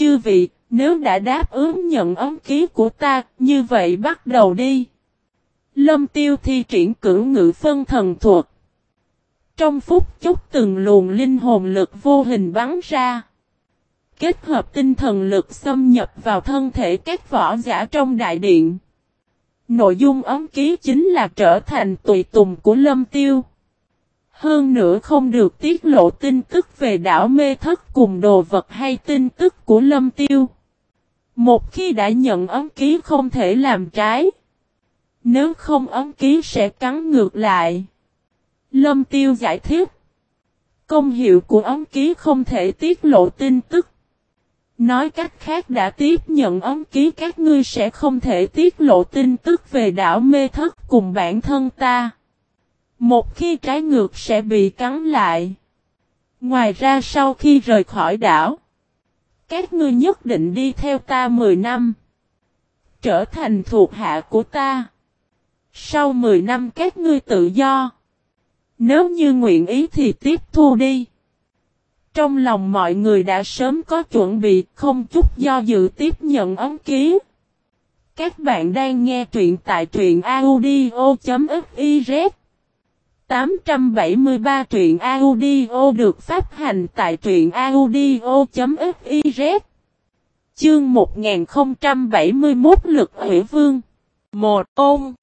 chư vị, nếu đã đáp ứng nhận ấm ký của ta, như vậy bắt đầu đi. Lâm tiêu thi triển cử ngự phân thần thuật. Trong phút chốc từng luồng linh hồn lực vô hình bắn ra. Kết hợp tinh thần lực xâm nhập vào thân thể các võ giả trong đại điện. Nội dung ấm ký chính là trở thành tùy tùng của lâm tiêu. Hơn nữa không được tiết lộ tin tức về đảo mê thất cùng đồ vật hay tin tức của lâm tiêu. Một khi đã nhận ấm ký không thể làm trái. Nếu không ấm ký sẽ cắn ngược lại. Lâm tiêu giải thích. Công hiệu của ấm ký không thể tiết lộ tin tức. Nói cách khác đã tiếp nhận ấm ký các ngươi sẽ không thể tiết lộ tin tức về đảo mê thất cùng bản thân ta. Một khi trái ngược sẽ bị cắn lại. Ngoài ra sau khi rời khỏi đảo, các ngươi nhất định đi theo ta 10 năm. Trở thành thuộc hạ của ta. Sau 10 năm các ngươi tự do. Nếu như nguyện ý thì tiếp thu đi. Trong lòng mọi người đã sớm có chuẩn bị không chút do dự tiếp nhận ấn ký. Các bạn đang nghe truyện tại truyện audio.fif 873 truyện audio được phát hành tại truyện audio.fiz Chương 1071 lực hủy vương 1. Ôm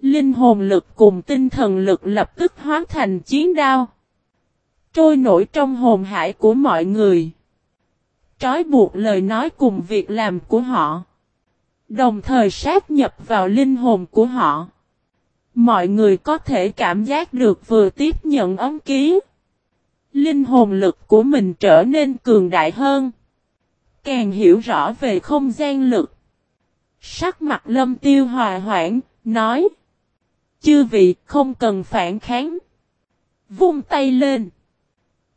Linh hồn lực cùng tinh thần lực lập tức hóa thành chiến đao, trôi nổi trong hồn hải của mọi người. Trói buộc lời nói cùng việc làm của họ. Đồng thời sát nhập vào linh hồn của họ. Mọi người có thể cảm giác được vừa tiếp nhận ấm ký. Linh hồn lực của mình trở nên cường đại hơn. Càng hiểu rõ về không gian lực. Sắc mặt lâm tiêu hòa hoãn, nói. Chư vị không cần phản kháng. Vung tay lên.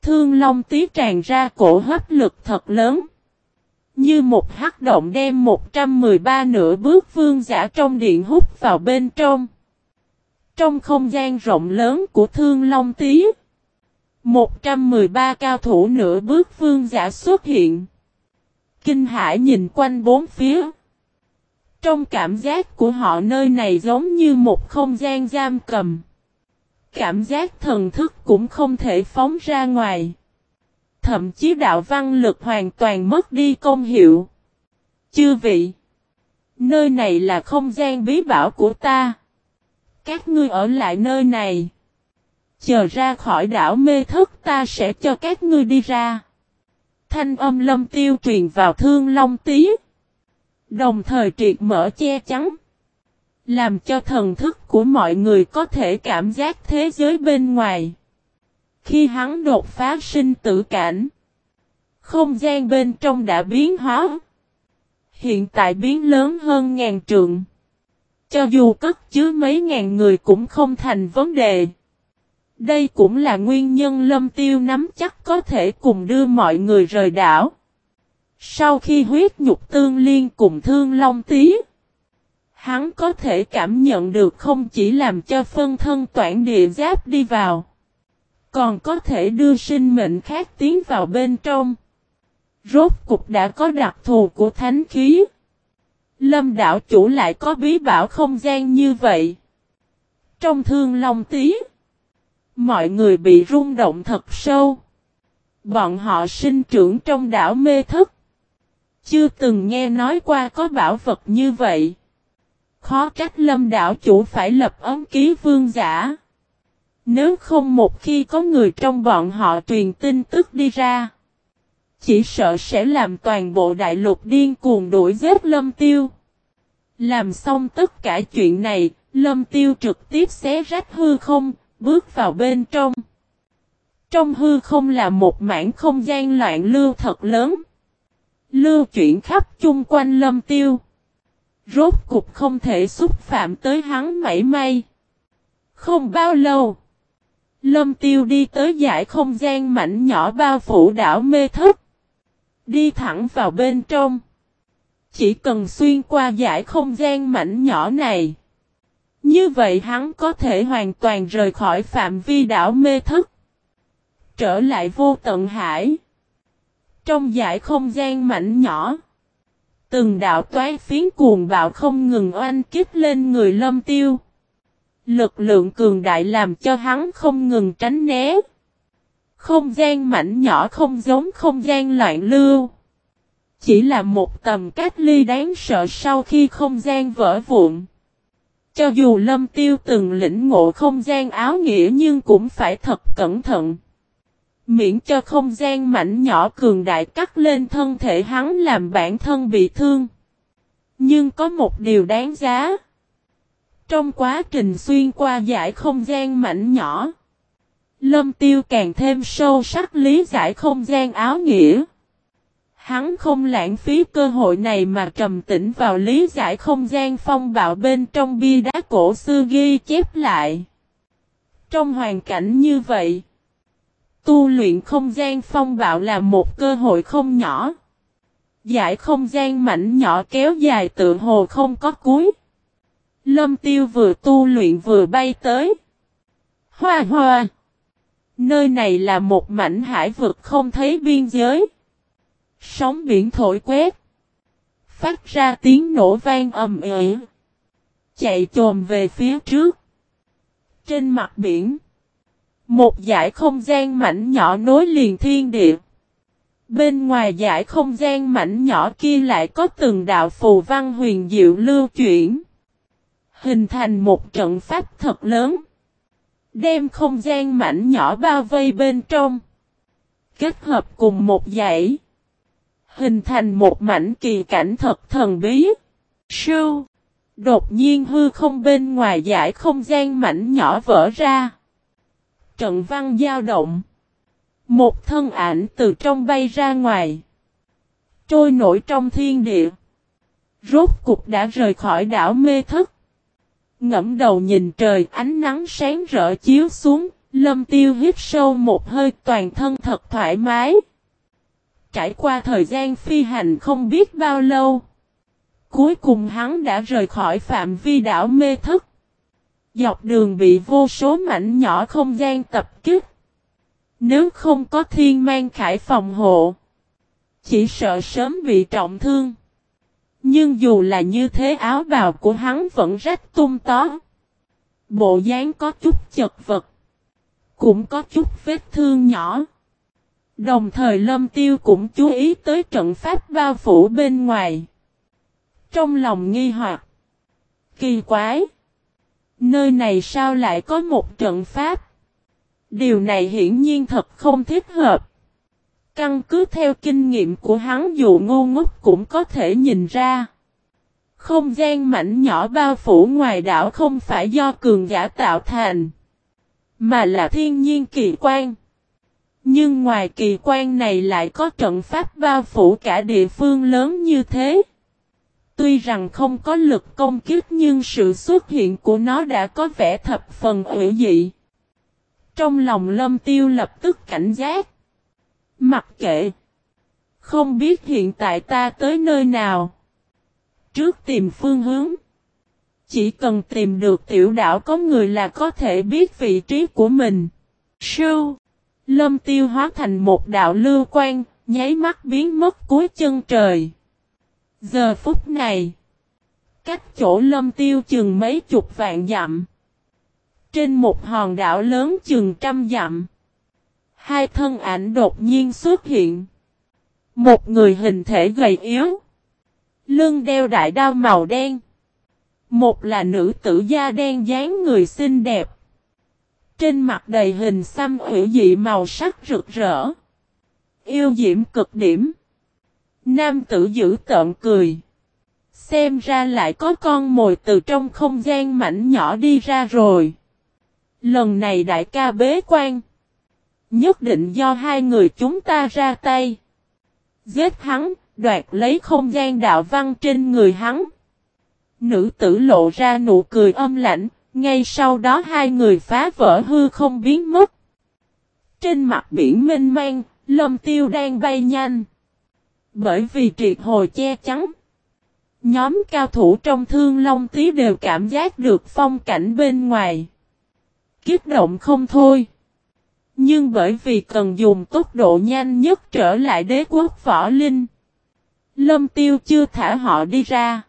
Thương Long tí tràn ra cổ hấp lực thật lớn. Như một hắc động đem 113 nửa bước vương giả trong điện hút vào bên trong. Trong không gian rộng lớn của Thương Long tí. 113 cao thủ nửa bước vương giả xuất hiện. Kinh hải nhìn quanh bốn phía. Trong cảm giác của họ nơi này giống như một không gian giam cầm. Cảm giác thần thức cũng không thể phóng ra ngoài. Thậm chí đạo văn lực hoàn toàn mất đi công hiệu. Chư vị. Nơi này là không gian bí bảo của ta. Các ngươi ở lại nơi này. Chờ ra khỏi đảo mê thức ta sẽ cho các ngươi đi ra. Thanh âm lâm tiêu truyền vào thương long tí. Đồng thời triệt mở che chắn. Làm cho thần thức của mọi người có thể cảm giác thế giới bên ngoài. Khi hắn đột phá sinh tử cảnh. Không gian bên trong đã biến hóa. Hiện tại biến lớn hơn ngàn trượng. Cho dù cất chứa mấy ngàn người cũng không thành vấn đề. Đây cũng là nguyên nhân lâm tiêu nắm chắc có thể cùng đưa mọi người rời đảo. Sau khi huyết nhục tương liên cùng thương long tí. Hắn có thể cảm nhận được không chỉ làm cho phân thân toản địa giáp đi vào. Còn có thể đưa sinh mệnh khác tiến vào bên trong. Rốt cục đã có đặc thù của thánh khí. Lâm đạo chủ lại có bí bảo không gian như vậy. Trong thương long tí. Mọi người bị rung động thật sâu. Bọn họ sinh trưởng trong đảo mê thức. Chưa từng nghe nói qua có bảo vật như vậy. Khó trách lâm đạo chủ phải lập ấm ký vương giả. Nếu không một khi có người trong bọn họ truyền tin tức đi ra. Chỉ sợ sẽ làm toàn bộ đại lục điên cuồng đuổi giết lâm tiêu. Làm xong tất cả chuyện này, lâm tiêu trực tiếp xé rách hư không, bước vào bên trong. Trong hư không là một mảng không gian loạn lưu thật lớn. Lưu chuyển khắp chung quanh lâm tiêu. Rốt cục không thể xúc phạm tới hắn mảy may. Không bao lâu. Lâm tiêu đi tới giải không gian mảnh nhỏ bao phủ đảo mê thức. Đi thẳng vào bên trong. Chỉ cần xuyên qua giải không gian mảnh nhỏ này. Như vậy hắn có thể hoàn toàn rời khỏi phạm vi đảo mê thức. Trở lại vô tận hải. Trong giải không gian mảnh nhỏ. Từng đạo toái phiến cuồng bạo không ngừng oanh kích lên người lâm tiêu. Lực lượng cường đại làm cho hắn không ngừng tránh né. Không gian mảnh nhỏ không giống không gian loạn lưu. Chỉ là một tầm cách ly đáng sợ sau khi không gian vỡ vụn. Cho dù lâm tiêu từng lĩnh ngộ không gian áo nghĩa nhưng cũng phải thật cẩn thận. Miễn cho không gian mảnh nhỏ cường đại cắt lên thân thể hắn làm bản thân bị thương. Nhưng có một điều đáng giá. Trong quá trình xuyên qua giải không gian mảnh nhỏ, Lâm Tiêu càng thêm sâu sắc lý giải không gian áo nghĩa. Hắn không lãng phí cơ hội này mà trầm tĩnh vào lý giải không gian phong bạo bên trong bia đá cổ xưa ghi chép lại. Trong hoàn cảnh như vậy, tu luyện không gian phong bạo là một cơ hội không nhỏ. Giải không gian mảnh nhỏ kéo dài tự hồ không có cuối. Lâm tiêu vừa tu luyện vừa bay tới. Hoa hoa! Nơi này là một mảnh hải vực không thấy biên giới. Sóng biển thổi quét. Phát ra tiếng nổ vang ầm ĩ. Chạy trồm về phía trước. Trên mặt biển. Một dải không gian mảnh nhỏ nối liền thiên địa. Bên ngoài dải không gian mảnh nhỏ kia lại có từng đạo phù văn huyền diệu lưu chuyển. Hình thành một trận pháp thật lớn. Đem không gian mảnh nhỏ bao vây bên trong. Kết hợp cùng một dãy. Hình thành một mảnh kỳ cảnh thật thần bí. Sưu. Đột nhiên hư không bên ngoài giải không gian mảnh nhỏ vỡ ra. Trận văn dao động. Một thân ảnh từ trong bay ra ngoài. Trôi nổi trong thiên địa. Rốt cục đã rời khỏi đảo mê thức. Ngẫm đầu nhìn trời, ánh nắng sáng rỡ chiếu xuống. Lâm tiêu hít sâu một hơi, toàn thân thật thoải mái. Trải qua thời gian phi hành không biết bao lâu. Cuối cùng hắn đã rời khỏi phạm vi đảo mê thức. Dọc đường bị vô số mảnh nhỏ không gian tập kích. Nếu không có thiên mang khải phòng hộ. Chỉ sợ sớm bị trọng thương. Nhưng dù là như thế, áo bào của hắn vẫn rách tung tó. Bộ dáng có chút chật vật. Cũng có chút vết thương nhỏ. Đồng thời lâm tiêu cũng chú ý tới trận pháp bao phủ bên ngoài. Trong lòng nghi hoặc. Kỳ quái. Nơi này sao lại có một trận pháp? Điều này hiển nhiên thật không thích hợp. Căn cứ theo kinh nghiệm của hắn dù ngu ngốc cũng có thể nhìn ra. Không gian mảnh nhỏ bao phủ ngoài đảo không phải do cường giả tạo thành. Mà là thiên nhiên kỳ quan. Nhưng ngoài kỳ quan này lại có trận pháp bao phủ cả địa phương lớn như thế. Tuy rằng không có lực công kiếp nhưng sự xuất hiện của nó đã có vẻ thập phần hữu dị. Trong lòng lâm tiêu lập tức cảnh giác. Mặc kệ. Không biết hiện tại ta tới nơi nào. Trước tìm phương hướng. Chỉ cần tìm được tiểu đảo có người là có thể biết vị trí của mình. Sưu. Lâm tiêu hóa thành một đạo lưu quan, nháy mắt biến mất cuối chân trời. Giờ phút này. Cách chỗ lâm tiêu chừng mấy chục vạn dặm. Trên một hòn đảo lớn chừng trăm dặm. Hai thân ảnh đột nhiên xuất hiện. Một người hình thể gầy yếu. Lưng đeo đại đao màu đen. Một là nữ tử da đen dáng người xinh đẹp. Trên mặt đầy hình xăm hữu dị màu sắc rực rỡ. Yêu diễm cực điểm. Nam tử giữ tợn cười. Xem ra lại có con mồi từ trong không gian mảnh nhỏ đi ra rồi. Lần này đại ca bế quan. Nhất định do hai người chúng ta ra tay. Giết hắn, đoạt lấy không gian đạo văn trên người hắn. Nữ tử lộ ra nụ cười âm lạnh, ngay sau đó hai người phá vỡ hư không biến mất. Trên mặt biển mênh mang, lâm tiêu đang bay nhanh. Bởi vì triệt hồi che chắn. Nhóm cao thủ trong thương long tí đều cảm giác được phong cảnh bên ngoài. Kiếp động không thôi. Nhưng bởi vì cần dùng tốc độ nhanh nhất trở lại đế quốc võ linh. Lâm tiêu chưa thả họ đi ra.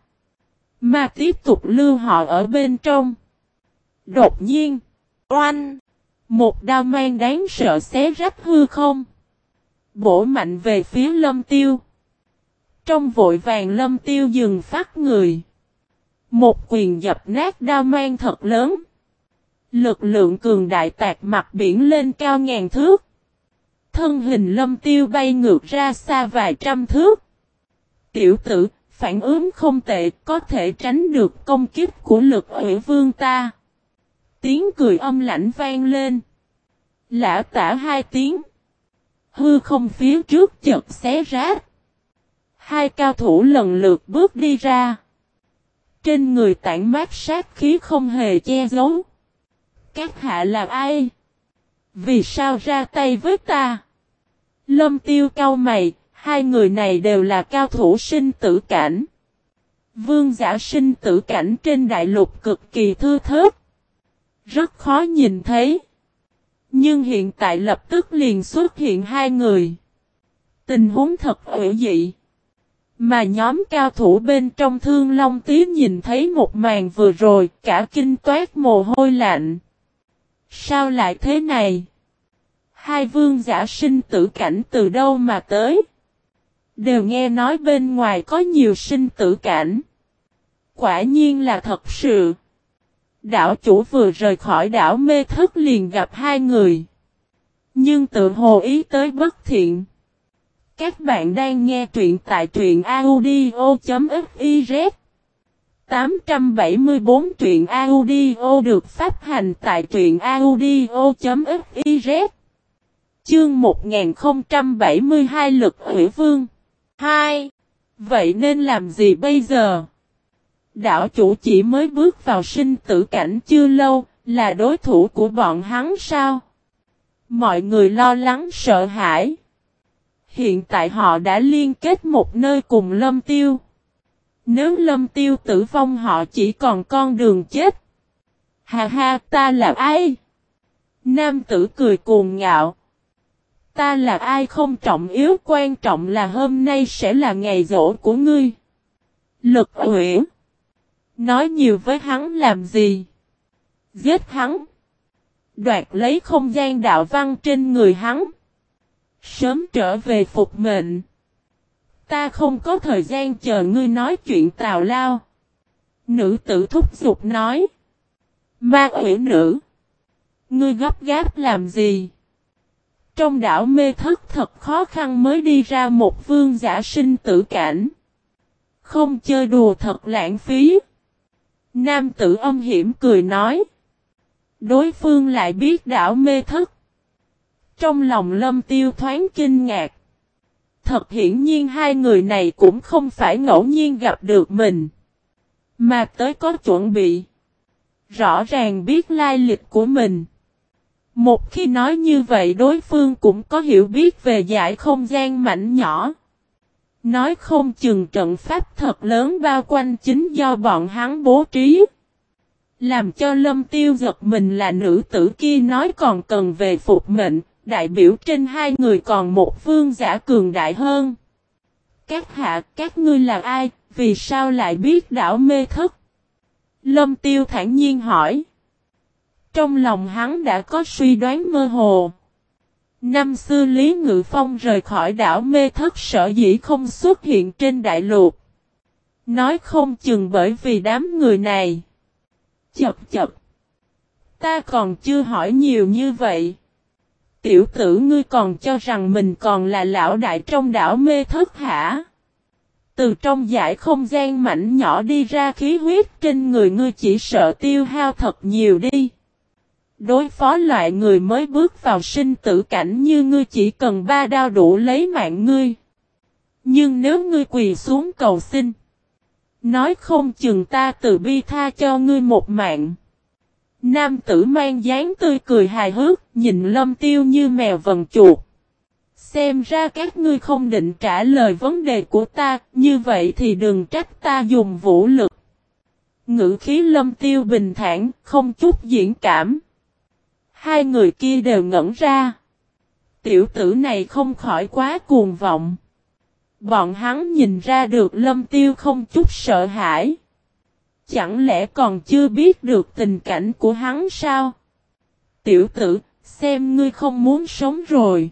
Mà tiếp tục lưu họ ở bên trong. Đột nhiên. Oanh. Một đao mang đáng sợ xé rách hư không. Bổ mạnh về phía lâm tiêu. Trong vội vàng lâm tiêu dừng phát người. Một quyền dập nát đao mang thật lớn. Lực lượng cường đại tạc mặt biển lên cao ngàn thước. Thân hình lâm tiêu bay ngược ra xa vài trăm thước. Tiểu tử, phản ứng không tệ, có thể tránh được công kích của lực ủy vương ta. Tiếng cười âm lãnh vang lên. Lã tả hai tiếng. Hư không phía trước chật xé rách. Hai cao thủ lần lượt bước đi ra. Trên người tản mát sát khí không hề che giấu. Các hạ là ai? Vì sao ra tay với ta? Lâm tiêu cao mày, hai người này đều là cao thủ sinh tử cảnh. Vương giả sinh tử cảnh trên đại lục cực kỳ thư thớt. Rất khó nhìn thấy. Nhưng hiện tại lập tức liền xuất hiện hai người. Tình huống thật ủy dị. Mà nhóm cao thủ bên trong thương long tí nhìn thấy một màn vừa rồi cả kinh toát mồ hôi lạnh. Sao lại thế này? Hai vương giả sinh tử cảnh từ đâu mà tới? Đều nghe nói bên ngoài có nhiều sinh tử cảnh. Quả nhiên là thật sự. Đảo chủ vừa rời khỏi đảo mê thức liền gặp hai người. Nhưng tự hồ ý tới bất thiện. Các bạn đang nghe truyện tại truyện audio.fif 874 truyện audio được phát hành tại truyện audio.fiz Chương 1072 lực hủy vương 2. Vậy nên làm gì bây giờ? Đảo chủ chỉ mới bước vào sinh tử cảnh chưa lâu, là đối thủ của bọn hắn sao? Mọi người lo lắng sợ hãi. Hiện tại họ đã liên kết một nơi cùng lâm tiêu. Nếu lâm tiêu tử vong họ chỉ còn con đường chết. Hà ha, ta là ai? Nam tử cười cuồng ngạo. Ta là ai không trọng yếu, quan trọng là hôm nay sẽ là ngày rỗ của ngươi. Lực uyển. Nói nhiều với hắn làm gì? Giết hắn. Đoạt lấy không gian đạo văn trên người hắn. Sớm trở về phục mệnh. Ta không có thời gian chờ ngươi nói chuyện tào lao. Nữ tử thúc giục nói. Ma ủy nữ. Ngươi gấp gáp làm gì? Trong đảo mê thất thật khó khăn mới đi ra một vương giả sinh tử cảnh. Không chơi đùa thật lãng phí. Nam tử âm hiểm cười nói. Đối phương lại biết đảo mê thất. Trong lòng lâm tiêu thoáng kinh ngạc. Thật hiển nhiên hai người này cũng không phải ngẫu nhiên gặp được mình. Mà tới có chuẩn bị. Rõ ràng biết lai lịch của mình. Một khi nói như vậy đối phương cũng có hiểu biết về giải không gian mảnh nhỏ. Nói không chừng trận pháp thật lớn bao quanh chính do bọn hắn bố trí. Làm cho lâm tiêu giật mình là nữ tử kia nói còn cần về phục mệnh, đại biểu trên hai người còn một vương giả cường đại hơn. Các hạ, các ngươi là ai, vì sao lại biết đảo mê thất? Lâm tiêu thản nhiên hỏi. Trong lòng hắn đã có suy đoán mơ hồ. Năm xưa Lý Ngự Phong rời khỏi đảo mê thất sở dĩ không xuất hiện trên đại lục. Nói không chừng bởi vì đám người này. Chập chập. Ta còn chưa hỏi nhiều như vậy. Tiểu tử ngươi còn cho rằng mình còn là lão đại trong đảo mê thất hả? Từ trong giải không gian mảnh nhỏ đi ra khí huyết trên người ngươi chỉ sợ tiêu hao thật nhiều đi. Đối phó loại người mới bước vào sinh tử cảnh như ngươi chỉ cần ba đao đủ lấy mạng ngươi. Nhưng nếu ngươi quỳ xuống cầu xin. Nói không chừng ta từ bi tha cho ngươi một mạng. Nam tử mang dáng tươi cười hài hước, nhìn lâm tiêu như mèo vần chuột. Xem ra các ngươi không định trả lời vấn đề của ta, như vậy thì đừng trách ta dùng vũ lực. Ngữ khí lâm tiêu bình thản, không chút diễn cảm. Hai người kia đều ngẩn ra. Tiểu tử này không khỏi quá cuồng vọng. Bọn hắn nhìn ra được lâm tiêu không chút sợ hãi. Chẳng lẽ còn chưa biết được tình cảnh của hắn sao? Tiểu tử, xem ngươi không muốn sống rồi.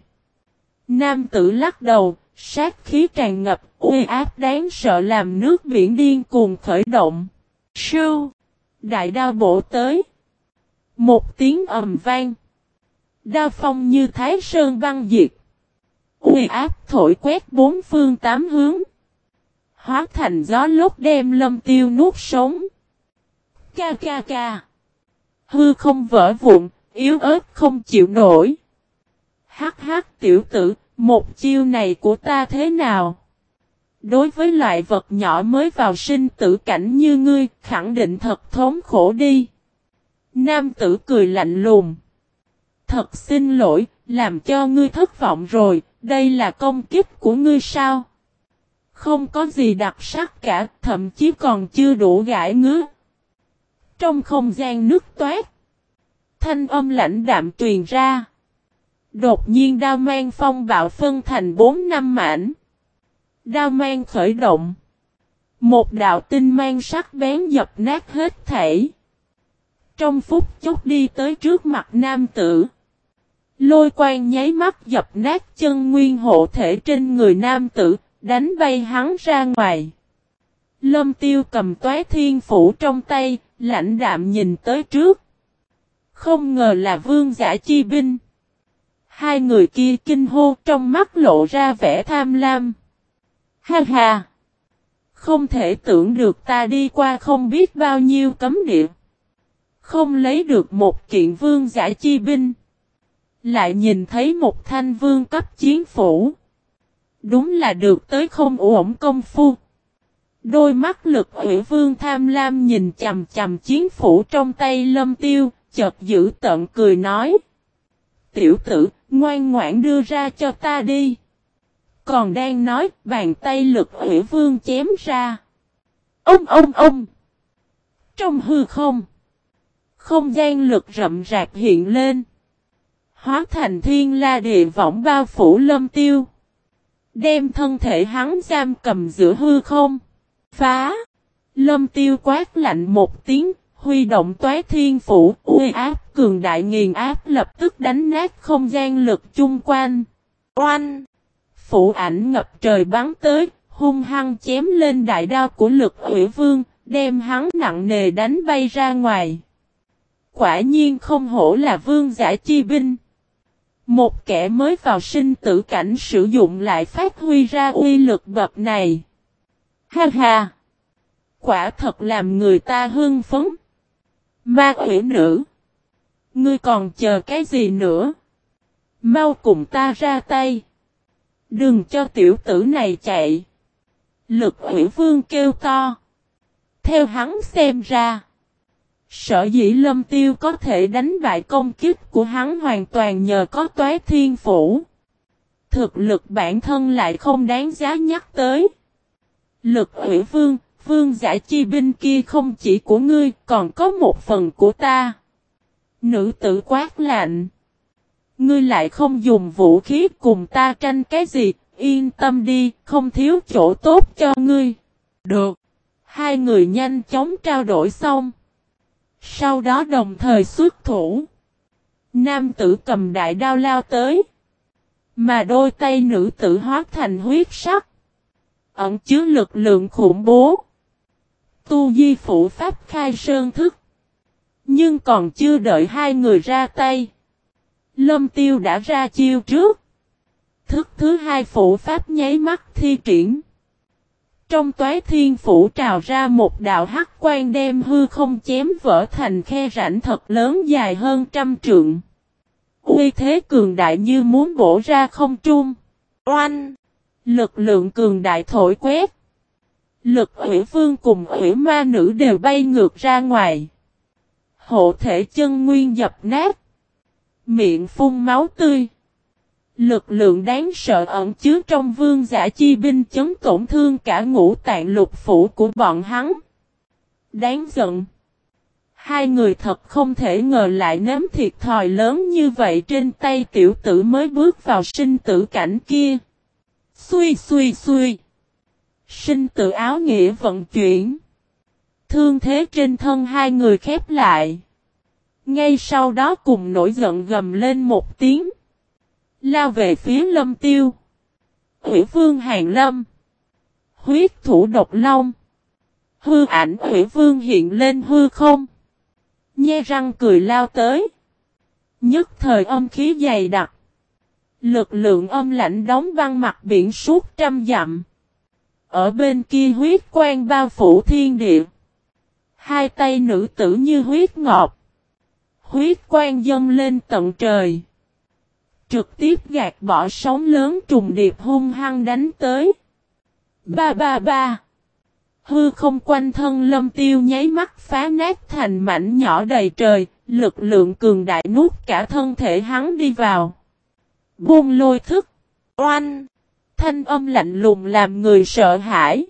Nam tử lắc đầu, sát khí tràn ngập, uy áp đáng sợ làm nước biển điên cuồng khởi động. Sưu! Đại đao bổ tới. Một tiếng ầm vang. Đao phong như thái sơn băng diệt. Uy áp thổi quét bốn phương tám hướng. Hóa thành gió lốt đem lâm tiêu nuốt sống. Ca ca ca. Hư không vỡ vụn, yếu ớt không chịu nổi. Hắc hắc tiểu tử, một chiêu này của ta thế nào? Đối với loại vật nhỏ mới vào sinh tử cảnh như ngươi, khẳng định thật thống khổ đi. Nam tử cười lạnh lùng. Thật xin lỗi, làm cho ngươi thất vọng rồi, đây là công kích của ngươi sao? Không có gì đặc sắc cả, thậm chí còn chưa đủ gãi ngứa. Trong không gian nước toát, thanh âm lãnh đạm truyền ra. Đột nhiên đao mang phong bạo phân thành bốn năm mảnh. Đao mang khởi động. Một đạo tinh mang sắc bén dập nát hết thể. Trong phút chốc đi tới trước mặt nam tử. Lôi quang nháy mắt dập nát chân nguyên hộ thể trên người nam tử, đánh bay hắn ra ngoài. Lâm tiêu cầm toái thiên phủ trong tay, lãnh đạm nhìn tới trước. Không ngờ là vương giả chi binh. Hai người kia kinh hô trong mắt lộ ra vẻ tham lam. Ha ha! Không thể tưởng được ta đi qua không biết bao nhiêu cấm địa. Không lấy được một kiện vương giả chi binh. Lại nhìn thấy một thanh vương cấp chiến phủ. Đúng là được tới không ổn công phu. Đôi mắt lực ủy vương tham lam nhìn chầm chầm chiến phủ trong tay lâm tiêu, chợt giữ tận cười nói. Tiểu tử, ngoan ngoãn đưa ra cho ta đi. Còn đang nói, bàn tay lực ủy vương chém ra. Ông ông ông! Trong hư không, không gian lực rậm rạc hiện lên. Hóa thành thiên la địa võng bao phủ lâm tiêu. Đem thân thể hắn giam cầm giữa hư không. Phá! Lâm tiêu quát lạnh một tiếng, huy động toái thiên phủ, uy áp cường đại nghiền áp lập tức đánh nát không gian lực chung quanh. Oanh! Phủ ảnh ngập trời bắn tới, hung hăng chém lên đại đao của lực ủy vương, đem hắn nặng nề đánh bay ra ngoài. Quả nhiên không hổ là vương giả chi binh. Một kẻ mới vào sinh tử cảnh sử dụng lại phát huy ra uy lực bậc này. Ha ha! Quả thật làm người ta hưng phấn. Ma quỷ nữ! Ngươi còn chờ cái gì nữa? Mau cùng ta ra tay. Đừng cho tiểu tử này chạy. Lực quỷ vương kêu to. Theo hắn xem ra. Sở dĩ lâm tiêu có thể đánh bại công kích của hắn hoàn toàn nhờ có toái thiên phủ. Thực lực bản thân lại không đáng giá nhắc tới. Lực ủy vương, vương giả chi binh kia không chỉ của ngươi còn có một phần của ta. Nữ tử quát lạnh. Ngươi lại không dùng vũ khí cùng ta tranh cái gì, yên tâm đi, không thiếu chỗ tốt cho ngươi. Được. Hai người nhanh chóng trao đổi xong. Sau đó đồng thời xuất thủ. Nam tử cầm đại đao lao tới. Mà đôi tay nữ tử hóa thành huyết sắc. Ẩn chứa lực lượng khủng bố. Tu di phủ pháp khai sơn thức. Nhưng còn chưa đợi hai người ra tay. Lâm tiêu đã ra chiêu trước. Thức thứ hai phủ pháp nháy mắt thi triển. Trong toái thiên phủ trào ra một đạo hắc quan đem hư không chém vỡ thành khe rãnh thật lớn dài hơn trăm trượng. Uy thế cường đại như muốn bổ ra không trung. Oanh! Lực lượng cường đại thổi quét. Lực ủy vương cùng ủy ma nữ đều bay ngược ra ngoài. Hộ thể chân nguyên dập nát. Miệng phun máu tươi. Lực lượng đáng sợ ẩn chứa trong vương giả chi binh chấn tổn thương cả ngũ tạng lục phủ của bọn hắn. Đáng giận. Hai người thật không thể ngờ lại nếm thiệt thòi lớn như vậy trên tay tiểu tử mới bước vào sinh tử cảnh kia. Xui xui xui. Sinh tử áo nghĩa vận chuyển. Thương thế trên thân hai người khép lại. Ngay sau đó cùng nổi giận gầm lên một tiếng. Lao về phía lâm tiêu. Ủy vương hàng lâm. Huyết thủ độc long. Hư ảnh ủy vương hiện lên hư không. Nhe răng cười lao tới. Nhất thời âm khí dày đặc. Lực lượng âm lạnh đóng băng mặt biển suốt trăm dặm. Ở bên kia huyết quang bao phủ thiên địa. Hai tay nữ tử như huyết ngọt. Huyết quang dâng lên tận trời. Trực tiếp gạt bỏ sóng lớn trùng điệp hung hăng đánh tới. Ba ba ba. Hư không quanh thân lâm tiêu nháy mắt phá nát thành mảnh nhỏ đầy trời, lực lượng cường đại nuốt cả thân thể hắn đi vào. Buông lôi thức. Oanh. Thanh âm lạnh lùng làm người sợ hãi.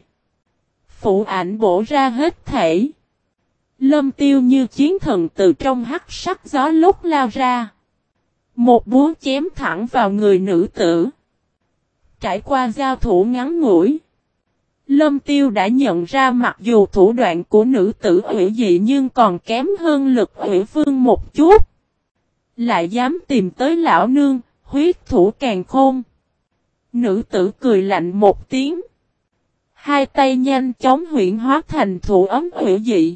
Phụ ảnh bổ ra hết thể. Lâm tiêu như chiến thần từ trong hắc sắc gió lúc lao ra. Một búa chém thẳng vào người nữ tử. Trải qua giao thủ ngắn ngủi. Lâm tiêu đã nhận ra mặc dù thủ đoạn của nữ tử ủy dị nhưng còn kém hơn lực ủy vương một chút. Lại dám tìm tới lão nương, huyết thủ càng khôn. Nữ tử cười lạnh một tiếng. Hai tay nhanh chóng huyện hóa thành thủ ấm ủy dị.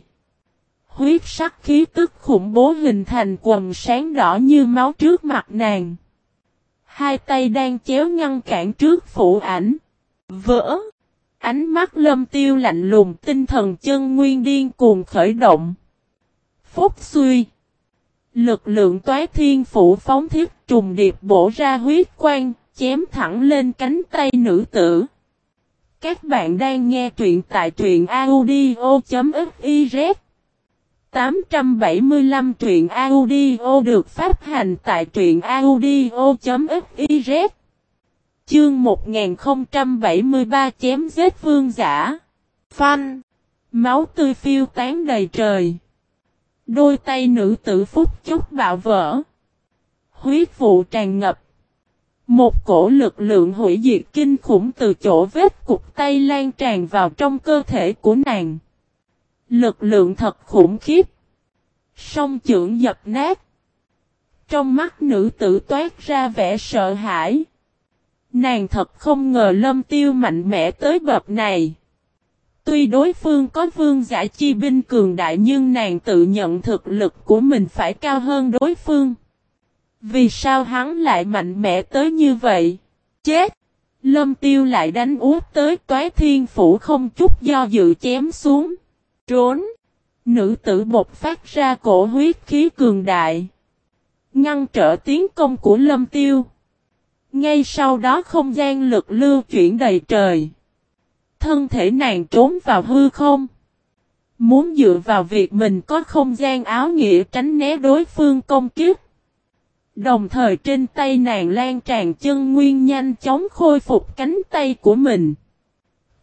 Huyết sắc khí tức khủng bố hình thành quần sáng đỏ như máu trước mặt nàng. Hai tay đang chéo ngăn cản trước phụ ảnh. Vỡ. Ánh mắt lâm tiêu lạnh lùng tinh thần chân nguyên điên cuồng khởi động. Phúc suy. Lực lượng toái thiên phủ phóng thiết trùng điệp bổ ra huyết quang, chém thẳng lên cánh tay nữ tử. Các bạn đang nghe truyện tại truyện audio.fif 875 truyện audio được phát hành tại truyện audio.fiz Chương 1073 chém giết vương giả. Phanh. Máu tươi phiêu tán đầy trời. Đôi tay nữ tử phúc chốc bạo vỡ. Huyết vụ tràn ngập. Một cổ lực lượng hủy diệt kinh khủng từ chỗ vết cục tay lan tràn vào trong cơ thể của nàng. Lực lượng thật khủng khiếp. Song trưởng dập nát. Trong mắt nữ tử toát ra vẻ sợ hãi. Nàng thật không ngờ lâm tiêu mạnh mẽ tới bậc này. Tuy đối phương có vương giả chi binh cường đại nhưng nàng tự nhận thực lực của mình phải cao hơn đối phương. Vì sao hắn lại mạnh mẽ tới như vậy? Chết! Lâm tiêu lại đánh út tới toái thiên phủ không chút do dự chém xuống. Trốn! Nữ tử bột phát ra cổ huyết khí cường đại. Ngăn trở tiến công của lâm tiêu. Ngay sau đó không gian lực lưu chuyển đầy trời. Thân thể nàng trốn vào hư không. Muốn dựa vào việc mình có không gian áo nghĩa tránh né đối phương công kiếp. Đồng thời trên tay nàng lan tràn chân nguyên nhanh chóng khôi phục cánh tay của mình.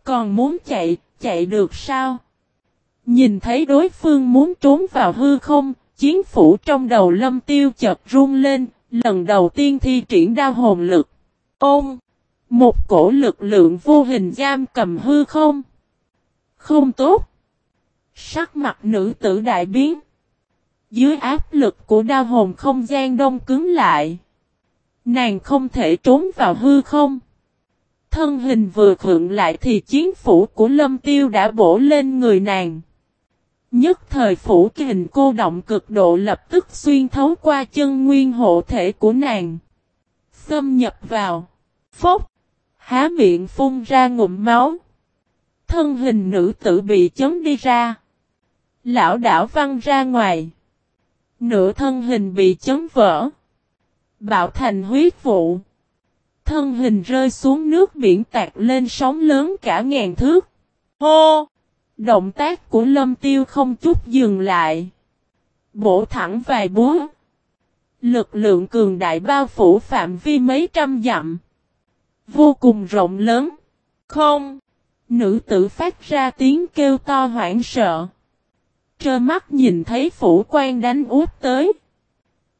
Còn muốn chạy, chạy được sao? Nhìn thấy đối phương muốn trốn vào hư không, chiến phủ trong đầu lâm tiêu chợt run lên, lần đầu tiên thi triển đao hồn lực. Ôm! Một cổ lực lượng vô hình giam cầm hư không? Không tốt! Sắc mặt nữ tử đại biến. Dưới áp lực của đao hồn không gian đông cứng lại. Nàng không thể trốn vào hư không. Thân hình vừa khựng lại thì chiến phủ của lâm tiêu đã bổ lên người nàng. Nhất thời phủ kình cô động cực độ lập tức xuyên thấu qua chân nguyên hộ thể của nàng. Xâm nhập vào. Phốc. Há miệng phun ra ngụm máu. Thân hình nữ tử bị chấn đi ra. Lão đảo văng ra ngoài. Nửa thân hình bị chấn vỡ. Bạo thành huyết vụ. Thân hình rơi xuống nước biển tạc lên sóng lớn cả ngàn thước. Hô! Động tác của lâm tiêu không chút dừng lại. Bổ thẳng vài búa. Lực lượng cường đại bao phủ phạm vi mấy trăm dặm. Vô cùng rộng lớn. Không. Nữ tử phát ra tiếng kêu to hoảng sợ. trơ mắt nhìn thấy phủ quan đánh út tới.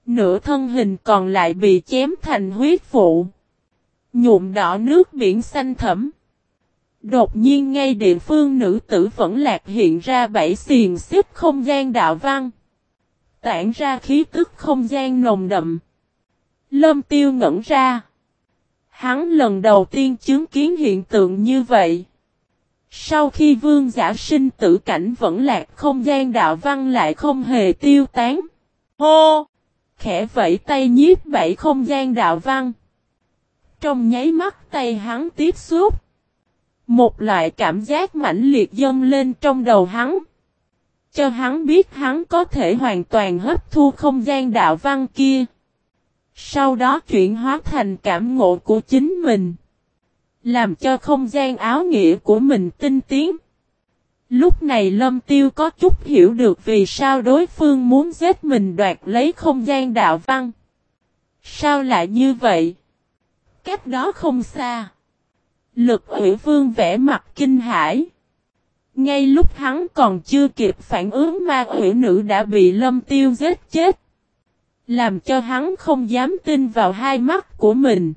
Nửa thân hình còn lại bị chém thành huyết phụ. Nhuộm đỏ nước biển xanh thẫm. Đột nhiên ngay địa phương nữ tử vẫn lạc hiện ra bảy xiền xếp không gian đạo văn. Tản ra khí tức không gian nồng đậm. Lâm tiêu ngẩn ra. Hắn lần đầu tiên chứng kiến hiện tượng như vậy. Sau khi vương giả sinh tử cảnh vẫn lạc không gian đạo văn lại không hề tiêu tán. Hô! Khẽ vẫy tay nhiếp bảy không gian đạo văn. Trong nháy mắt tay hắn tiếp xúc. Một loại cảm giác mãnh liệt dâng lên trong đầu hắn. Cho hắn biết hắn có thể hoàn toàn hấp thu không gian đạo văn kia. Sau đó chuyển hóa thành cảm ngộ của chính mình. Làm cho không gian áo nghĩa của mình tinh tiến. Lúc này Lâm Tiêu có chút hiểu được vì sao đối phương muốn giết mình đoạt lấy không gian đạo văn. Sao lại như vậy? Cách đó không xa. Lực ủy vương vẽ mặt kinh hãi. Ngay lúc hắn còn chưa kịp phản ứng ma ủy nữ đã bị lâm tiêu giết chết. Làm cho hắn không dám tin vào hai mắt của mình.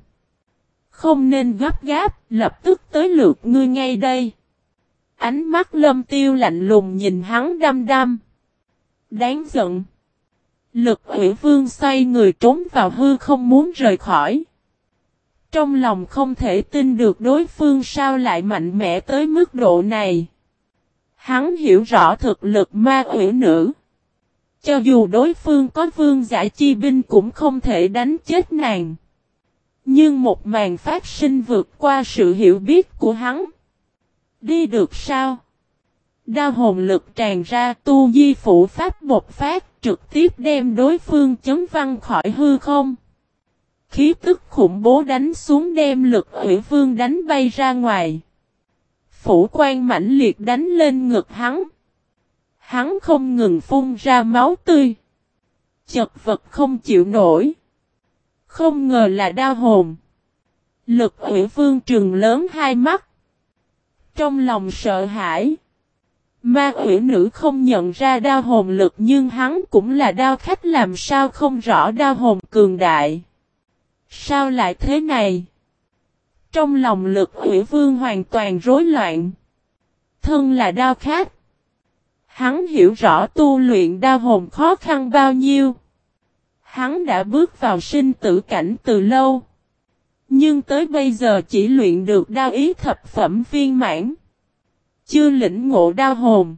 Không nên gấp gáp, lập tức tới lượt ngươi ngay đây. Ánh mắt lâm tiêu lạnh lùng nhìn hắn đăm đăm. Đáng giận. Lực ủy vương xoay người trốn vào hư không muốn rời khỏi. Trong lòng không thể tin được đối phương sao lại mạnh mẽ tới mức độ này. Hắn hiểu rõ thực lực ma quỷ nữ. Cho dù đối phương có vương giả chi binh cũng không thể đánh chết nàng. Nhưng một màn phát sinh vượt qua sự hiểu biết của hắn. Đi được sao? Đao hồn lực tràn ra tu di phủ pháp bột phát trực tiếp đem đối phương chấn văn khỏi hư không. Khí tức khủng bố đánh xuống đem lực ủy vương đánh bay ra ngoài. Phủ quan mãnh liệt đánh lên ngực hắn. Hắn không ngừng phun ra máu tươi. Chật vật không chịu nổi. Không ngờ là đau hồn. Lực ủy vương trừng lớn hai mắt. Trong lòng sợ hãi. Ma ủy nữ không nhận ra đau hồn lực nhưng hắn cũng là đao khách làm sao không rõ đau hồn cường đại. Sao lại thế này? Trong lòng lực hủy vương hoàn toàn rối loạn. Thân là đao khát. Hắn hiểu rõ tu luyện đao hồn khó khăn bao nhiêu. Hắn đã bước vào sinh tử cảnh từ lâu. Nhưng tới bây giờ chỉ luyện được đao ý thập phẩm viên mãn. Chưa lĩnh ngộ đao hồn.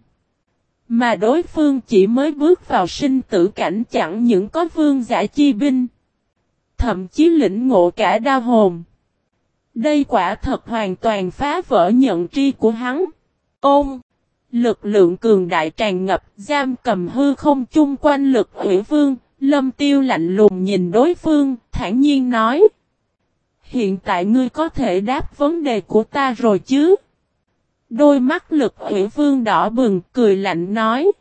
Mà đối phương chỉ mới bước vào sinh tử cảnh chẳng những có vương giả chi binh. Thậm chí lĩnh ngộ cả đa hồn. Đây quả thật hoàn toàn phá vỡ nhận tri của hắn. Ôm. Lực lượng cường đại tràn ngập, giam cầm hư không chung quanh lực hủy vương, lâm tiêu lạnh lùng nhìn đối phương, thản nhiên nói. Hiện tại ngươi có thể đáp vấn đề của ta rồi chứ? Đôi mắt lực hủy vương đỏ bừng, cười lạnh nói.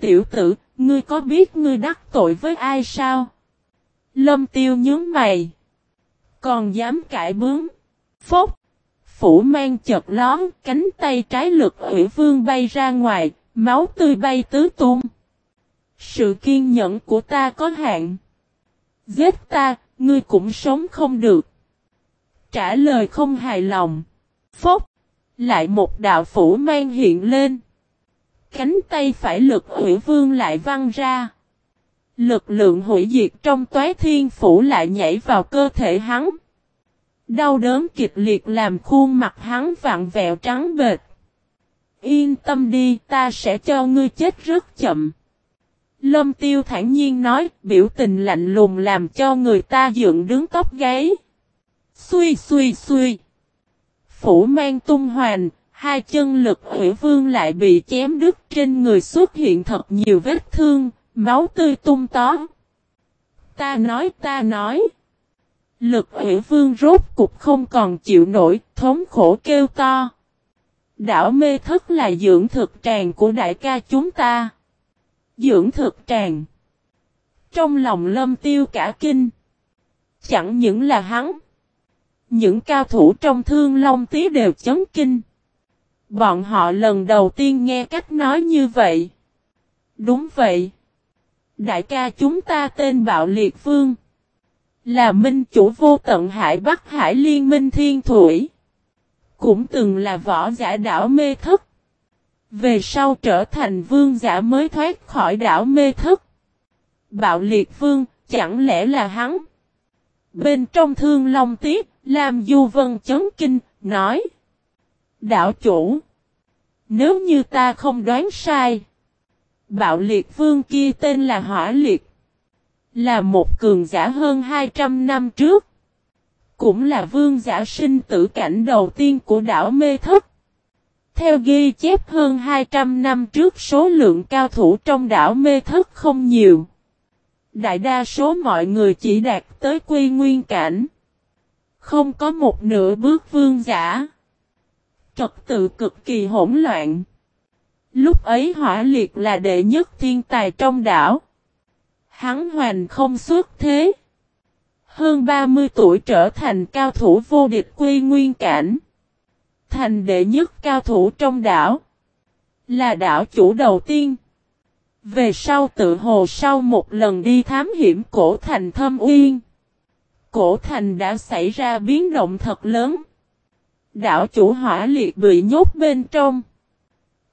Tiểu tử, ngươi có biết ngươi đắc tội với ai sao? Lâm tiêu nhướng mày. Còn dám cãi bướng. Phốc. Phủ mang chật lón, cánh tay trái lực ủy vương bay ra ngoài, máu tươi bay tứ tung. Sự kiên nhẫn của ta có hạn. Giết ta, ngươi cũng sống không được. Trả lời không hài lòng. Phốc. Lại một đạo phủ mang hiện lên. Cánh tay phải lực ủy vương lại văng ra. Lực lượng hủy diệt trong toái thiên phủ lại nhảy vào cơ thể hắn. Đau đớn kịch liệt làm khuôn mặt hắn vặn vẹo trắng bệt. Yên tâm đi, ta sẽ cho ngươi chết rất chậm. Lâm tiêu thản nhiên nói, biểu tình lạnh lùng làm cho người ta dựng đứng tóc gáy. Xuy xuy xuy. Phủ mang tung hoàn, hai chân lực hủy vương lại bị chém đứt trên người xuất hiện thật nhiều vết thương, máu tươi tung tó. Ta nói ta nói. Lực ủy vương rốt cục không còn chịu nổi, thống khổ kêu to. Đảo mê thất là dưỡng thực tràng của đại ca chúng ta. Dưỡng thực tràng. Trong lòng lâm tiêu cả kinh. Chẳng những là hắn. Những cao thủ trong thương long tí đều chấn kinh. Bọn họ lần đầu tiên nghe cách nói như vậy. Đúng vậy. Đại ca chúng ta tên Bạo Liệt Vương. Là minh chủ vô tận Hải Bắc Hải Liên minh Thiên Thủy. Cũng từng là võ giả đảo mê thức. Về sau trở thành vương giả mới thoát khỏi đảo mê thức. Bạo liệt vương, chẳng lẽ là hắn? Bên trong thương long tiếp, làm du vân chấn kinh, nói. Đạo chủ, nếu như ta không đoán sai, bạo liệt vương kia tên là Hỏa Liệt, là một cường giả hơn 200 năm trước, cũng là vương giả sinh tử cảnh đầu tiên của đảo Mê Thất. Theo ghi chép hơn 200 năm trước số lượng cao thủ trong đảo Mê Thất không nhiều. Đại đa số mọi người chỉ đạt tới quy nguyên cảnh. Không có một nửa bước vương giả. Trật tự cực kỳ hỗn loạn. Lúc ấy hỏa liệt là đệ nhất thiên tài trong đảo. Hắn hoành không xuất thế. Hơn 30 tuổi trở thành cao thủ vô địch quy nguyên cảnh. Thành đệ nhất cao thủ trong đảo. Là đảo chủ đầu tiên. Về sau tự hồ sau một lần đi thám hiểm cổ thành thâm uyên. Cổ thành đã xảy ra biến động thật lớn. Đảo chủ hỏa liệt bị nhốt bên trong.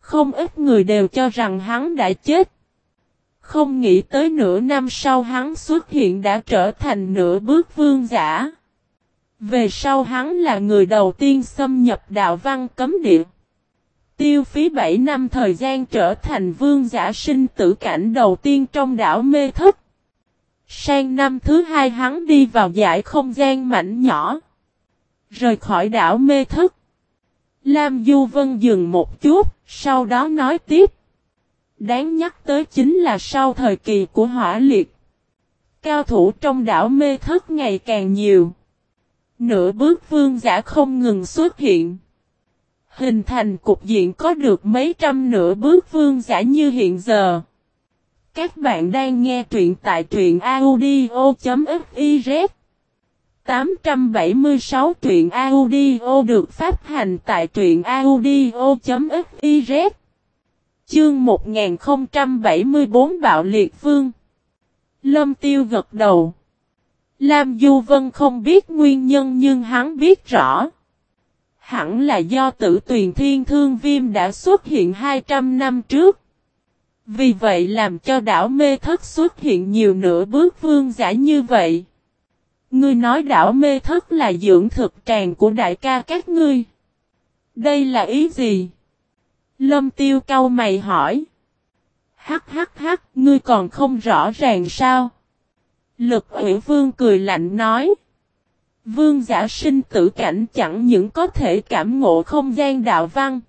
Không ít người đều cho rằng hắn đã chết. Không nghĩ tới nửa năm sau hắn xuất hiện đã trở thành nửa bước vương giả. Về sau hắn là người đầu tiên xâm nhập đạo văn cấm địa. Tiêu phí 7 năm thời gian trở thành vương giả sinh tử cảnh đầu tiên trong đảo mê thức. Sang năm thứ hai hắn đi vào giải không gian mảnh nhỏ. Rời khỏi đảo mê thức. Lam Du Vân dừng một chút, sau đó nói tiếp. Đáng nhắc tới chính là sau thời kỳ của hỏa liệt. Cao thủ trong đảo mê thất ngày càng nhiều. Nửa bước vương giả không ngừng xuất hiện. Hình thành cục diện có được mấy trăm nửa bước vương giả như hiện giờ. Các bạn đang nghe truyện tại truyện audio.fif 876 truyện audio được phát hành tại truyện audio.fiz Chương 1074 Bạo Liệt Vương Lâm Tiêu gật đầu. Lam Du Vân không biết nguyên nhân nhưng hắn biết rõ. Hẳn là do tử tuyền thiên thương viêm đã xuất hiện 200 năm trước. Vì vậy làm cho đảo mê thất xuất hiện nhiều nửa bước vương giả như vậy. Ngươi nói đảo mê thất là dưỡng thực tràng của đại ca các ngươi. Đây là ý gì? Lâm tiêu cau mày hỏi. Hắc hắc hắc, ngươi còn không rõ ràng sao? Lực ủy vương cười lạnh nói. Vương giả sinh tử cảnh chẳng những có thể cảm ngộ không gian đạo văn.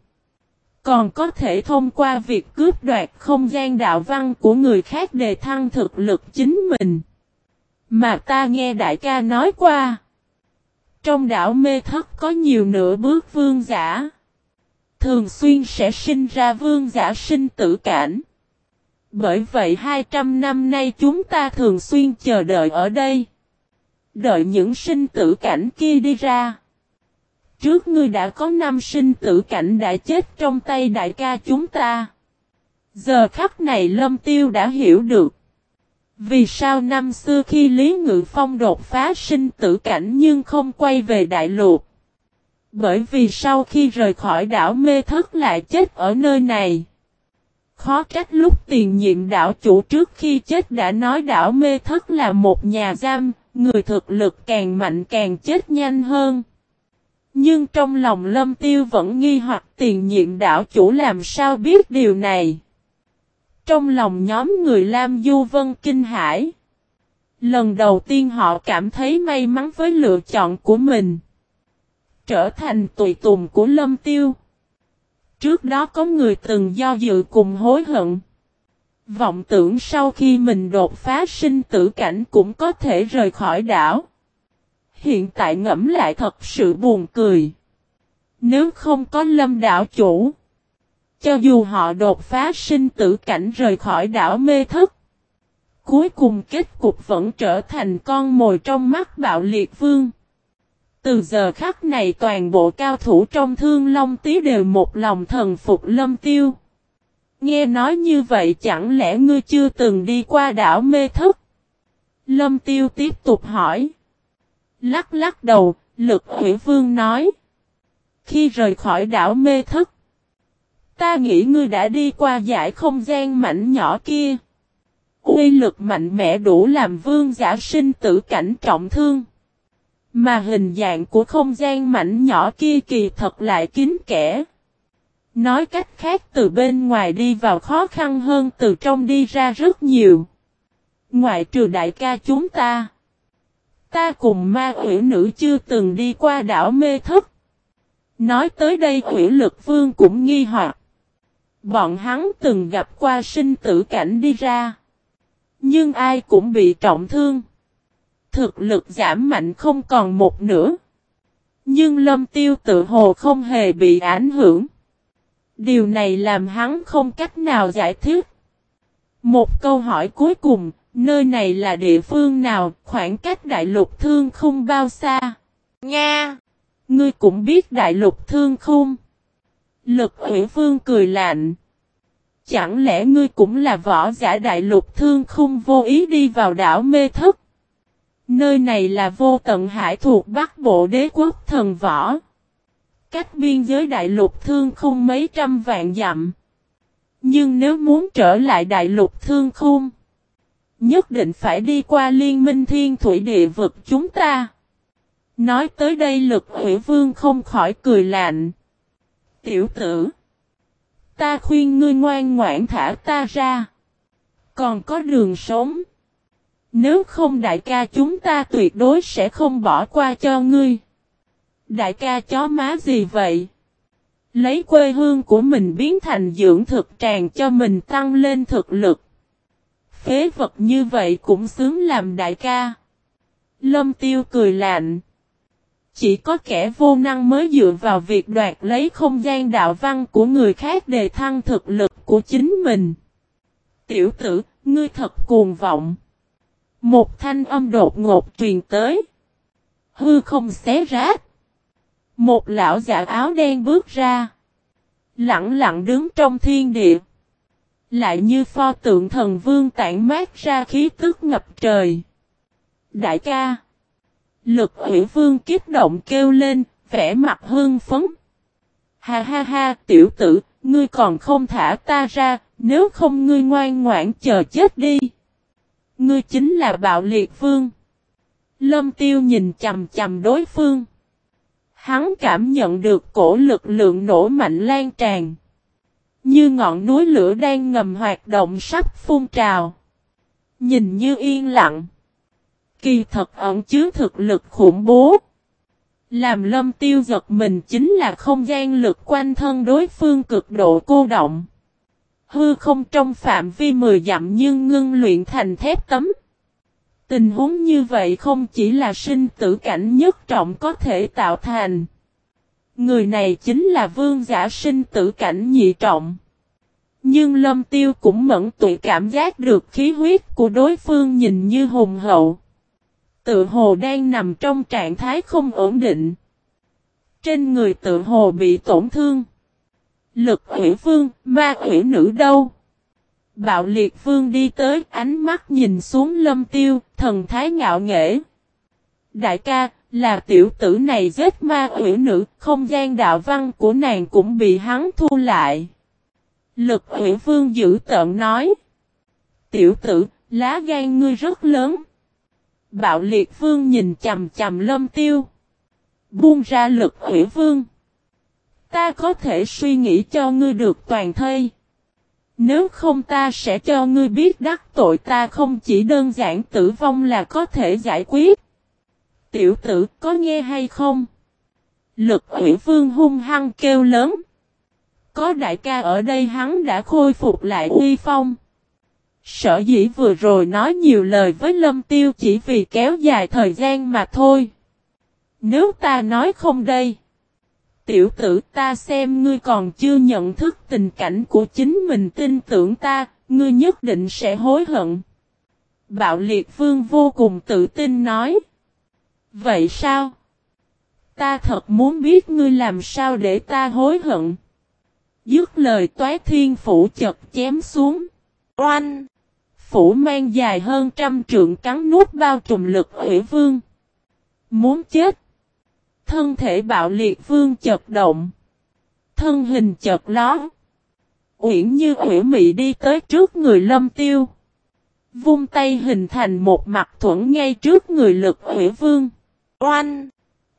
Còn có thể thông qua việc cướp đoạt không gian đạo văn của người khác để thăng thực lực chính mình. Mà ta nghe đại ca nói qua. Trong đảo mê thất có nhiều nửa bước vương giả. Thường xuyên sẽ sinh ra vương giả sinh tử cảnh. Bởi vậy 200 năm nay chúng ta thường xuyên chờ đợi ở đây. Đợi những sinh tử cảnh kia đi ra. Trước ngươi đã có năm sinh tử cảnh đã chết trong tay đại ca chúng ta. Giờ khắc này Lâm Tiêu đã hiểu được. Vì sao năm xưa khi Lý Ngự Phong đột phá sinh tử cảnh nhưng không quay về đại lục? Bởi vì sau khi rời khỏi đảo mê thất lại chết ở nơi này. Khó trách lúc tiền nhiệm đảo chủ trước khi chết đã nói đảo mê thất là một nhà giam, người thực lực càng mạnh càng chết nhanh hơn. Nhưng trong lòng lâm tiêu vẫn nghi hoặc tiền nhiệm đảo chủ làm sao biết điều này. Trong lòng nhóm người Lam Du Vân kinh hãi. Lần đầu tiên họ cảm thấy may mắn với lựa chọn của mình. Trở thành tùy tùng của Lâm Tiêu. Trước đó có người từng do dự cùng hối hận. Vọng tưởng sau khi mình đột phá sinh tử cảnh cũng có thể rời khỏi đảo. Hiện tại ngẫm lại thật sự buồn cười. Nếu không có lâm đảo chủ. Cho dù họ đột phá sinh tử cảnh rời khỏi đảo mê thức. Cuối cùng kết cục vẫn trở thành con mồi trong mắt bạo liệt vương. Từ giờ khắc này toàn bộ cao thủ trong thương long tí đều một lòng thần phục lâm tiêu. Nghe nói như vậy chẳng lẽ ngươi chưa từng đi qua đảo mê thức? Lâm tiêu tiếp tục hỏi. Lắc lắc đầu, lực hủy vương nói. Khi rời khỏi đảo mê thức, ta nghĩ ngươi đã đi qua giải không gian mảnh nhỏ kia. Uy lực mạnh mẽ đủ làm vương giả sinh tử cảnh trọng thương. Mà hình dạng của không gian mảnh nhỏ kia kỳ thật lại kín kẽ. Nói cách khác, từ bên ngoài đi vào khó khăn hơn từ trong đi ra rất nhiều. Ngoại trừ đại ca chúng ta. Ta cùng ma quỷ nữ chưa từng đi qua đảo mê thức. Nói tới đây quỷ lực vương cũng nghi hoặc. Bọn hắn từng gặp qua sinh tử cảnh đi ra. Nhưng ai cũng bị trọng thương. Thực lực giảm mạnh không còn một nửa. Nhưng lâm tiêu tự hồ không hề bị ảnh hưởng. Điều này làm hắn không cách nào giải thích. Một câu hỏi cuối cùng, nơi này là địa phương nào, khoảng cách đại lục thương không bao xa. Nga! Ngươi cũng biết đại lục thương không? Lực ủy vương cười lạnh. Chẳng lẽ ngươi cũng là võ giả đại lục thương không vô ý đi vào đảo mê thức? Nơi này là vô tận hải thuộc Bắc Bộ đế quốc thần võ. Cách biên giới đại lục thương Khung mấy trăm vạn dặm. Nhưng nếu muốn trở lại đại lục thương khung, nhất định phải đi qua liên minh thiên thủy địa vực chúng ta. Nói tới đây lực hủy vương không khỏi cười lạnh. Tiểu tử, ta khuyên ngươi ngoan ngoãn thả ta ra. Còn có đường sống. Nếu không đại ca chúng ta tuyệt đối sẽ không bỏ qua cho ngươi. Đại ca chó má gì vậy? Lấy quê hương của mình biến thành dưỡng thực tràn cho mình tăng lên thực lực. Phế vật như vậy cũng xứng làm đại ca. Lâm tiêu cười lạnh. Chỉ có kẻ vô năng mới dựa vào việc đoạt lấy không gian đạo văn của người khác để thăng thực lực của chính mình. Tiểu tử, ngươi thật cuồng vọng. Một thanh âm đột ngột truyền tới. Hư không xé rách. Một lão giả áo đen bước ra. Lặng lặng đứng trong thiên địa. Lại như pho tượng thần vương tản mát ra khí tức ngập trời. Đại ca. Lực hủy vương kích động kêu lên, vẻ mặt hưng phấn. Ha ha ha, tiểu tử, ngươi còn không thả ta ra, nếu không ngươi ngoan ngoãn chờ chết đi. Ngươi chính là bạo liệt vương. Lâm tiêu nhìn chầm chầm đối phương. Hắn cảm nhận được cổ lực lượng nổ mạnh lan tràn. Như ngọn núi lửa đang ngầm hoạt động sắp phun trào. Nhìn như yên lặng. Kỳ thật ẩn chứa thực lực khủng bố. Làm lâm tiêu giật mình chính là không gian lực quanh thân đối phương cực độ cô động. Hư không trong phạm vi 10 dặm nhưng ngưng luyện thành thép tấm. Tình huống như vậy không chỉ là sinh tử cảnh nhất trọng có thể tạo thành. Người này chính là vương giả sinh tử cảnh nhị trọng. Nhưng lâm tiêu cũng mẫn tụi cảm giác được khí huyết của đối phương nhìn như hùng hậu. Tự hồ đang nằm trong trạng thái không ổn định. Trên người tự hồ bị tổn thương. Lực hủy vương, ma hủy nữ đâu? Bạo liệt vương đi tới, ánh mắt nhìn xuống lâm tiêu, thần thái ngạo nghễ. Đại ca, là tiểu tử này giết ma hủy nữ, không gian đạo văn của nàng cũng bị hắn thu lại. Lực hủy vương giữ tợn nói. Tiểu tử, lá gan ngươi rất lớn. Bạo liệt vương nhìn chầm chầm lâm tiêu. Buông ra lực hủy vương. Ta có thể suy nghĩ cho ngươi được toàn thây. Nếu không ta sẽ cho ngươi biết đắc tội ta không chỉ đơn giản tử vong là có thể giải quyết. Tiểu tử có nghe hay không? Lực ủy vương hung hăng kêu lớn. Có đại ca ở đây hắn đã khôi phục lại uy phong. Sở dĩ vừa rồi nói nhiều lời với lâm tiêu chỉ vì kéo dài thời gian mà thôi. Nếu ta nói không đây. Tiểu tử ta xem ngươi còn chưa nhận thức tình cảnh của chính mình tin tưởng ta, ngươi nhất định sẽ hối hận. Bạo liệt vương vô cùng tự tin nói. Vậy sao? Ta thật muốn biết ngươi làm sao để ta hối hận. Dứt lời toái thiên phủ chật chém xuống. Oanh! Phủ mang dài hơn trăm trượng cắn nuốt bao trùm lực ủy vương. Muốn chết! Thân thể bạo liệt vương chật động. Thân hình chật ló. Uyển như ủy mị đi tới trước người lâm tiêu. Vung tay hình thành một mặt thuẫn ngay trước người lực ủy vương. Oanh!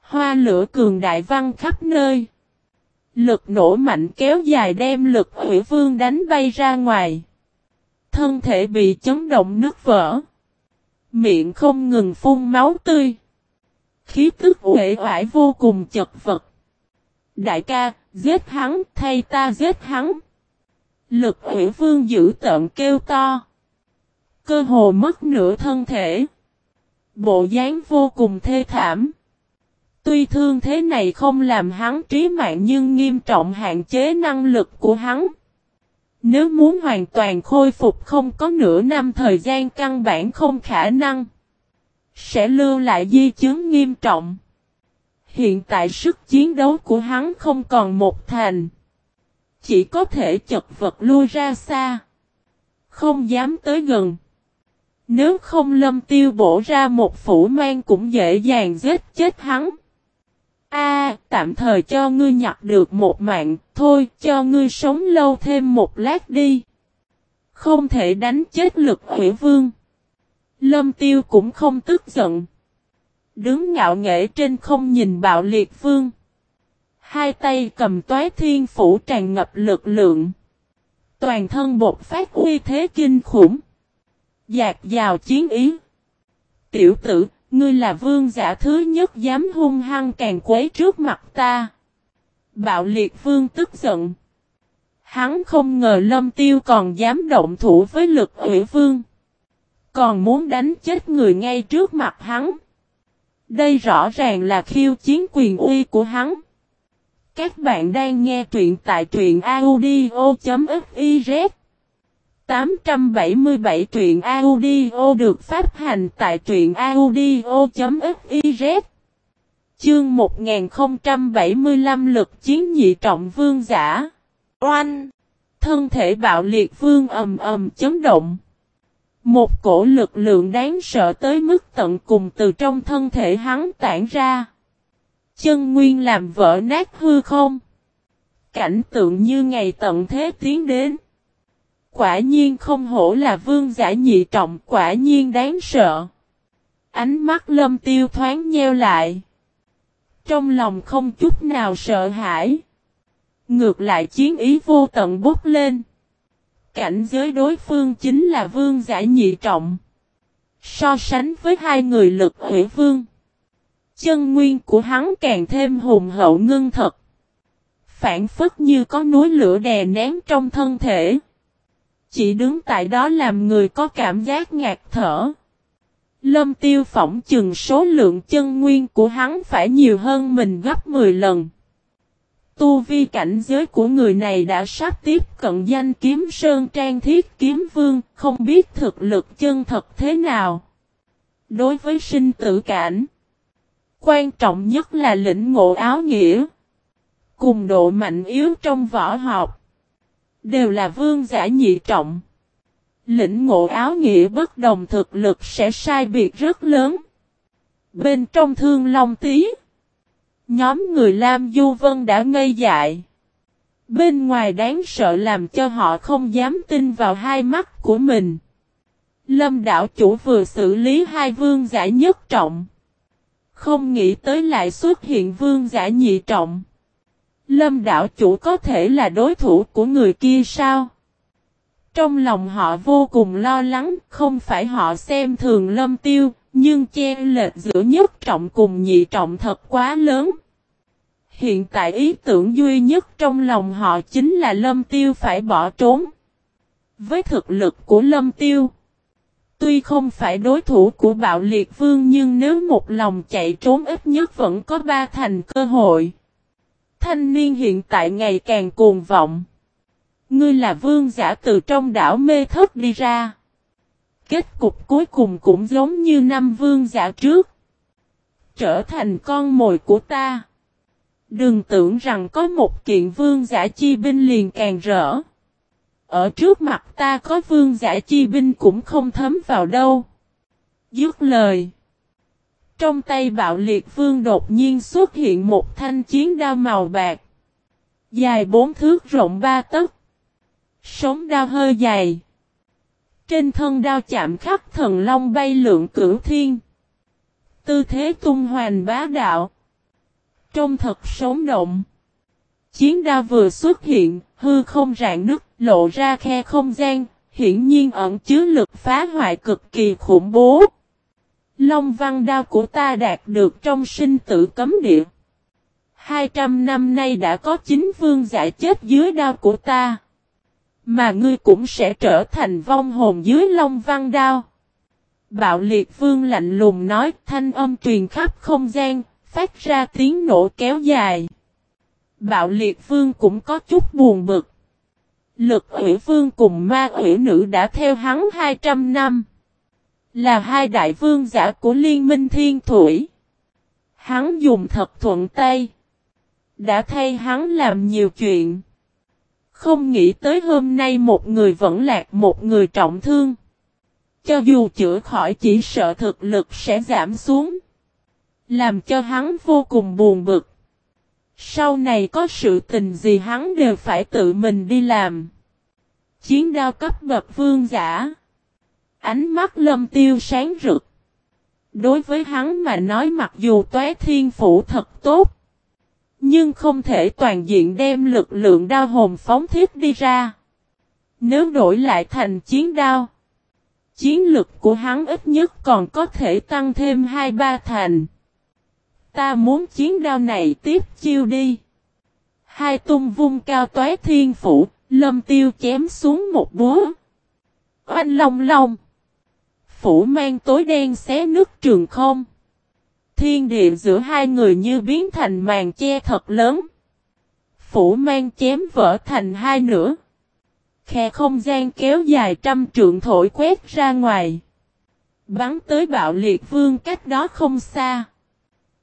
Hoa lửa cường đại văng khắp nơi. Lực nổ mạnh kéo dài đem lực ủy vương đánh bay ra ngoài. Thân thể bị chấn động nứt vỡ. Miệng không ngừng phun máu tươi. Khí tức uể oải vô cùng chật vật. Đại ca, giết hắn, thay ta giết hắn. Lực ủy vương giữ tợn kêu to. Cơ hồ mất nửa thân thể. Bộ dáng vô cùng thê thảm. Tuy thương thế này không làm hắn trí mạng nhưng nghiêm trọng hạn chế năng lực của hắn. Nếu muốn hoàn toàn khôi phục không có nửa năm thời gian căn bản không khả năng. Sẽ lưu lại di chứng nghiêm trọng. Hiện tại sức chiến đấu của hắn không còn một thành. Chỉ có thể chật vật lui ra xa. Không dám tới gần. Nếu không lâm tiêu bổ ra một phủ mang cũng dễ dàng giết chết hắn. A, tạm thời cho ngươi nhặt được một mạng, thôi cho ngươi sống lâu thêm một lát đi. Không thể đánh chết lực hủy vương. Lâm tiêu cũng không tức giận. Đứng ngạo nghễ trên không nhìn bạo liệt vương. Hai tay cầm toái thiên phủ tràn ngập lực lượng. Toàn thân bột phát uy thế kinh khủng. Dạt dào chiến ý. Tiểu tử, Ngươi là vương giả thứ nhất dám hung hăng càng quấy trước mặt ta. Bạo liệt vương tức giận. Hắn không ngờ lâm tiêu còn dám động thủ với lực ủy vương. Còn muốn đánh chết người ngay trước mặt hắn. Đây rõ ràng là khiêu chiến quyền uy của hắn. Các bạn đang nghe truyện tại truyện audio.fif 877 truyện audio được phát hành tại truyện audio.fiz Chương 1075 lực chiến nhị trọng vương giả. Oanh. Thân thể bạo liệt vương ầm ầm chấn động. Một cổ lực lượng đáng sợ tới mức tận cùng từ trong thân thể hắn tản ra. Chân nguyên làm vỡ nát hư không. Cảnh tượng như ngày tận thế tiến đến. Quả nhiên không hổ là vương giả nhị trọng, quả nhiên đáng sợ. Ánh mắt lâm tiêu thoáng nheo lại. Trong lòng không chút nào sợ hãi. Ngược lại chiến ý vô tận bốc lên. Cảnh giới đối phương chính là vương giả nhị trọng. So sánh với hai người lực hủy vương. Chân nguyên của hắn càng thêm hùng hậu ngưng thật. Phản phất như có núi lửa đè nén trong thân thể. Chỉ đứng tại đó làm người có cảm giác ngạt thở. Lâm tiêu phỏng chừng số lượng chân nguyên của hắn phải nhiều hơn mình gấp 10 lần. Tu vi cảnh giới của người này đã sắp tiếp cận danh kiếm sơn trang thiết kiếm vương, không biết thực lực chân thật thế nào. Đối với sinh tử cảnh, quan trọng nhất là lĩnh ngộ áo nghĩa. Cùng độ mạnh yếu trong võ học. Đều là vương giả nhị trọng. Lĩnh ngộ áo nghĩa bất đồng thực lực sẽ sai biệt rất lớn. Bên trong thương long tí. Nhóm người Lam Du Vân đã ngây dại. Bên ngoài đáng sợ làm cho họ không dám tin vào hai mắt của mình. Lâm đảo chủ vừa xử lý hai vương giả nhất trọng. Không nghĩ tới lại xuất hiện vương giả nhị trọng. Lâm đảo chủ có thể là đối thủ của người kia sao? Trong lòng họ vô cùng lo lắng, không phải họ xem thường lâm tiêu, nhưng che lệch giữa nhất trọng cùng nhị trọng thật quá lớn. Hiện tại ý tưởng duy nhất trong lòng họ chính là lâm tiêu phải bỏ trốn. Với thực lực của lâm tiêu, tuy không phải đối thủ của bạo liệt vương nhưng nếu một lòng chạy trốn ít nhất vẫn có ba thành cơ hội. Thanh niên hiện tại ngày càng cuồng vọng. Ngươi là vương giả từ trong đảo mê thất đi ra. Kết cục cuối cùng cũng giống như năm vương giả trước. Trở thành con mồi của ta. Đừng tưởng rằng có một kiện vương giả chi binh liền càng rỡ. Ở trước mặt ta có vương giả chi binh cũng không thấm vào đâu. Dứt lời. Trong tay bạo liệt vương đột nhiên xuất hiện một thanh chiến đao màu bạc. Dài bốn thước rộng ba tấc. Sống đao hơi dài. Trên thân đao chạm khắc thần long bay lượng cửu thiên. Tư thế tung hoành bá đạo. Trông thật sống động. Chiến đao vừa xuất hiện, hư không rạn nứt, lộ ra khe không gian, hiển nhiên ẩn chứa lực phá hoại cực kỳ khủng bố. Long văn đao của ta đạt được trong sinh tử cấm địa. 200 năm nay đã có 9 vương giả chết dưới đao của ta. Mà ngươi cũng sẽ trở thành vong hồn dưới long văn đao. Bạo liệt vương lạnh lùng nói thanh âm truyền khắp không gian, phát ra tiếng nổ kéo dài. Bạo liệt vương cũng có chút buồn bực. Lực ủy vương cùng ma ủy nữ đã theo hắn 200 năm. Là hai đại vương giả của liên minh thiên thủy. Hắn dùng thật thuận tay. Đã thay hắn làm nhiều chuyện. Không nghĩ tới hôm nay một người vẫn lạc một người trọng thương. Cho dù chữa khỏi chỉ sợ thực lực sẽ giảm xuống. Làm cho hắn vô cùng buồn bực. Sau này có sự tình gì hắn đều phải tự mình đi làm. Chiến đao cấp bậc vương giả. Ánh mắt lâm tiêu sáng rực. Đối với hắn mà nói mặc dù toái thiên phủ thật tốt. Nhưng không thể toàn diện đem lực lượng đao hồn phóng thiết đi ra. Nếu đổi lại thành chiến đao. Chiến lực của hắn ít nhất còn có thể tăng thêm 2-3 thành. Ta muốn chiến đao này tiếp chiêu đi. Hai tung vung cao toái thiên phủ, lâm tiêu chém xuống một búa. Oanh long long. Phủ mang tối đen xé nước trường không. Thiên địa giữa hai người như biến thành màn che thật lớn. Phủ mang chém vỡ thành hai nửa. Khe không gian kéo dài trăm trượng thổi quét ra ngoài. Bắn tới bạo liệt vương cách đó không xa.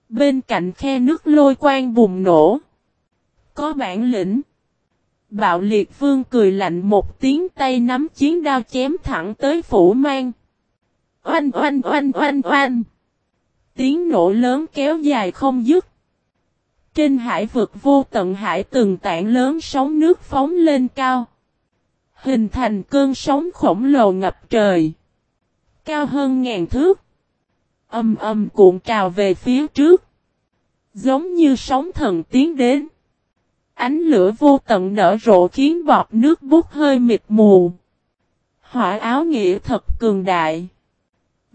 Bên cạnh khe nước lôi quang bùng nổ. Có bản lĩnh. Bạo liệt vương cười lạnh một tiếng tay nắm chiến đao chém thẳng tới phủ mang. Oanh oanh oanh oanh oanh. Tiếng nổ lớn kéo dài không dứt. Trên hải vực vô tận hải từng tảng lớn sóng nước phóng lên cao. Hình thành cơn sóng khổng lồ ngập trời. Cao hơn ngàn thước. Âm âm cuộn trào về phía trước. Giống như sóng thần tiến đến. Ánh lửa vô tận nở rộ khiến bọt nước bút hơi mịt mù. Hỏa áo nghĩa thật cường đại.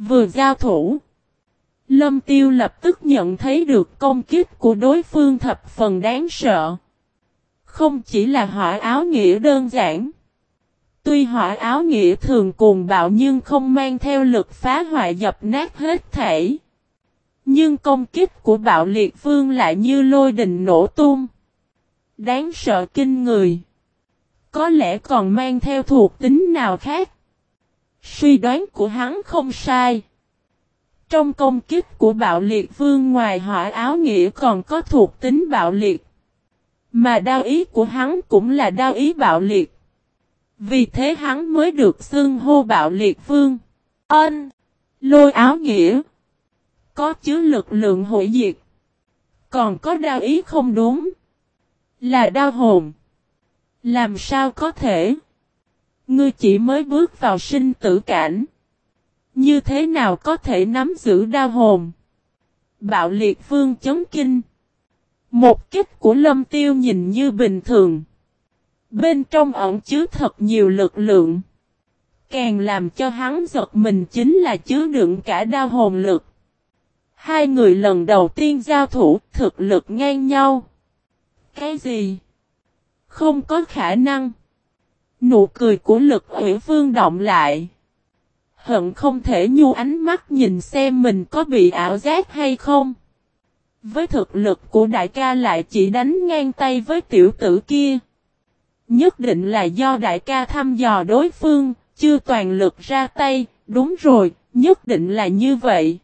Vừa giao thủ. Lâm tiêu lập tức nhận thấy được công kích của đối phương thập phần đáng sợ. Không chỉ là hỏa áo nghĩa đơn giản. Tuy hỏa áo nghĩa thường cuồng bạo nhưng không mang theo lực phá hoại dập nát hết thể. Nhưng công kích của bạo liệt vương lại như lôi đình nổ tung. Đáng sợ kinh người. Có lẽ còn mang theo thuộc tính nào khác. Suy đoán của hắn không sai. Trong công kích của bạo liệt vương ngoài hỏa áo nghĩa còn có thuộc tính bạo liệt. Mà đao ý của hắn cũng là đao ý bạo liệt. Vì thế hắn mới được xưng hô bạo liệt vương. Ân. Lôi áo nghĩa. Có chứa lực lượng hủy diệt. Còn có đao ý không đúng. Là đao hồn. Làm sao có thể? Ngươi chỉ mới bước vào sinh tử cảnh. Như thế nào có thể nắm giữ đao hồn? Bạo liệt vương chấn kinh. Một kích của lâm tiêu nhìn như bình thường. Bên trong ẩn chứa thật nhiều lực lượng. Càng làm cho hắn giật mình chính là chứa đựng cả đao hồn lực. Hai người lần đầu tiên giao thủ, thực lực ngang nhau. Cái gì? Không có khả năng. Nụ cười của lực hủy vương động lại. Hận không thể nhu ánh mắt nhìn xem mình có bị ảo giác hay không. Với thực lực của đại ca lại chỉ đánh ngang tay với tiểu tử kia. Nhất định là do đại ca thăm dò đối phương, chưa toàn lực ra tay, đúng rồi, nhất định là như vậy.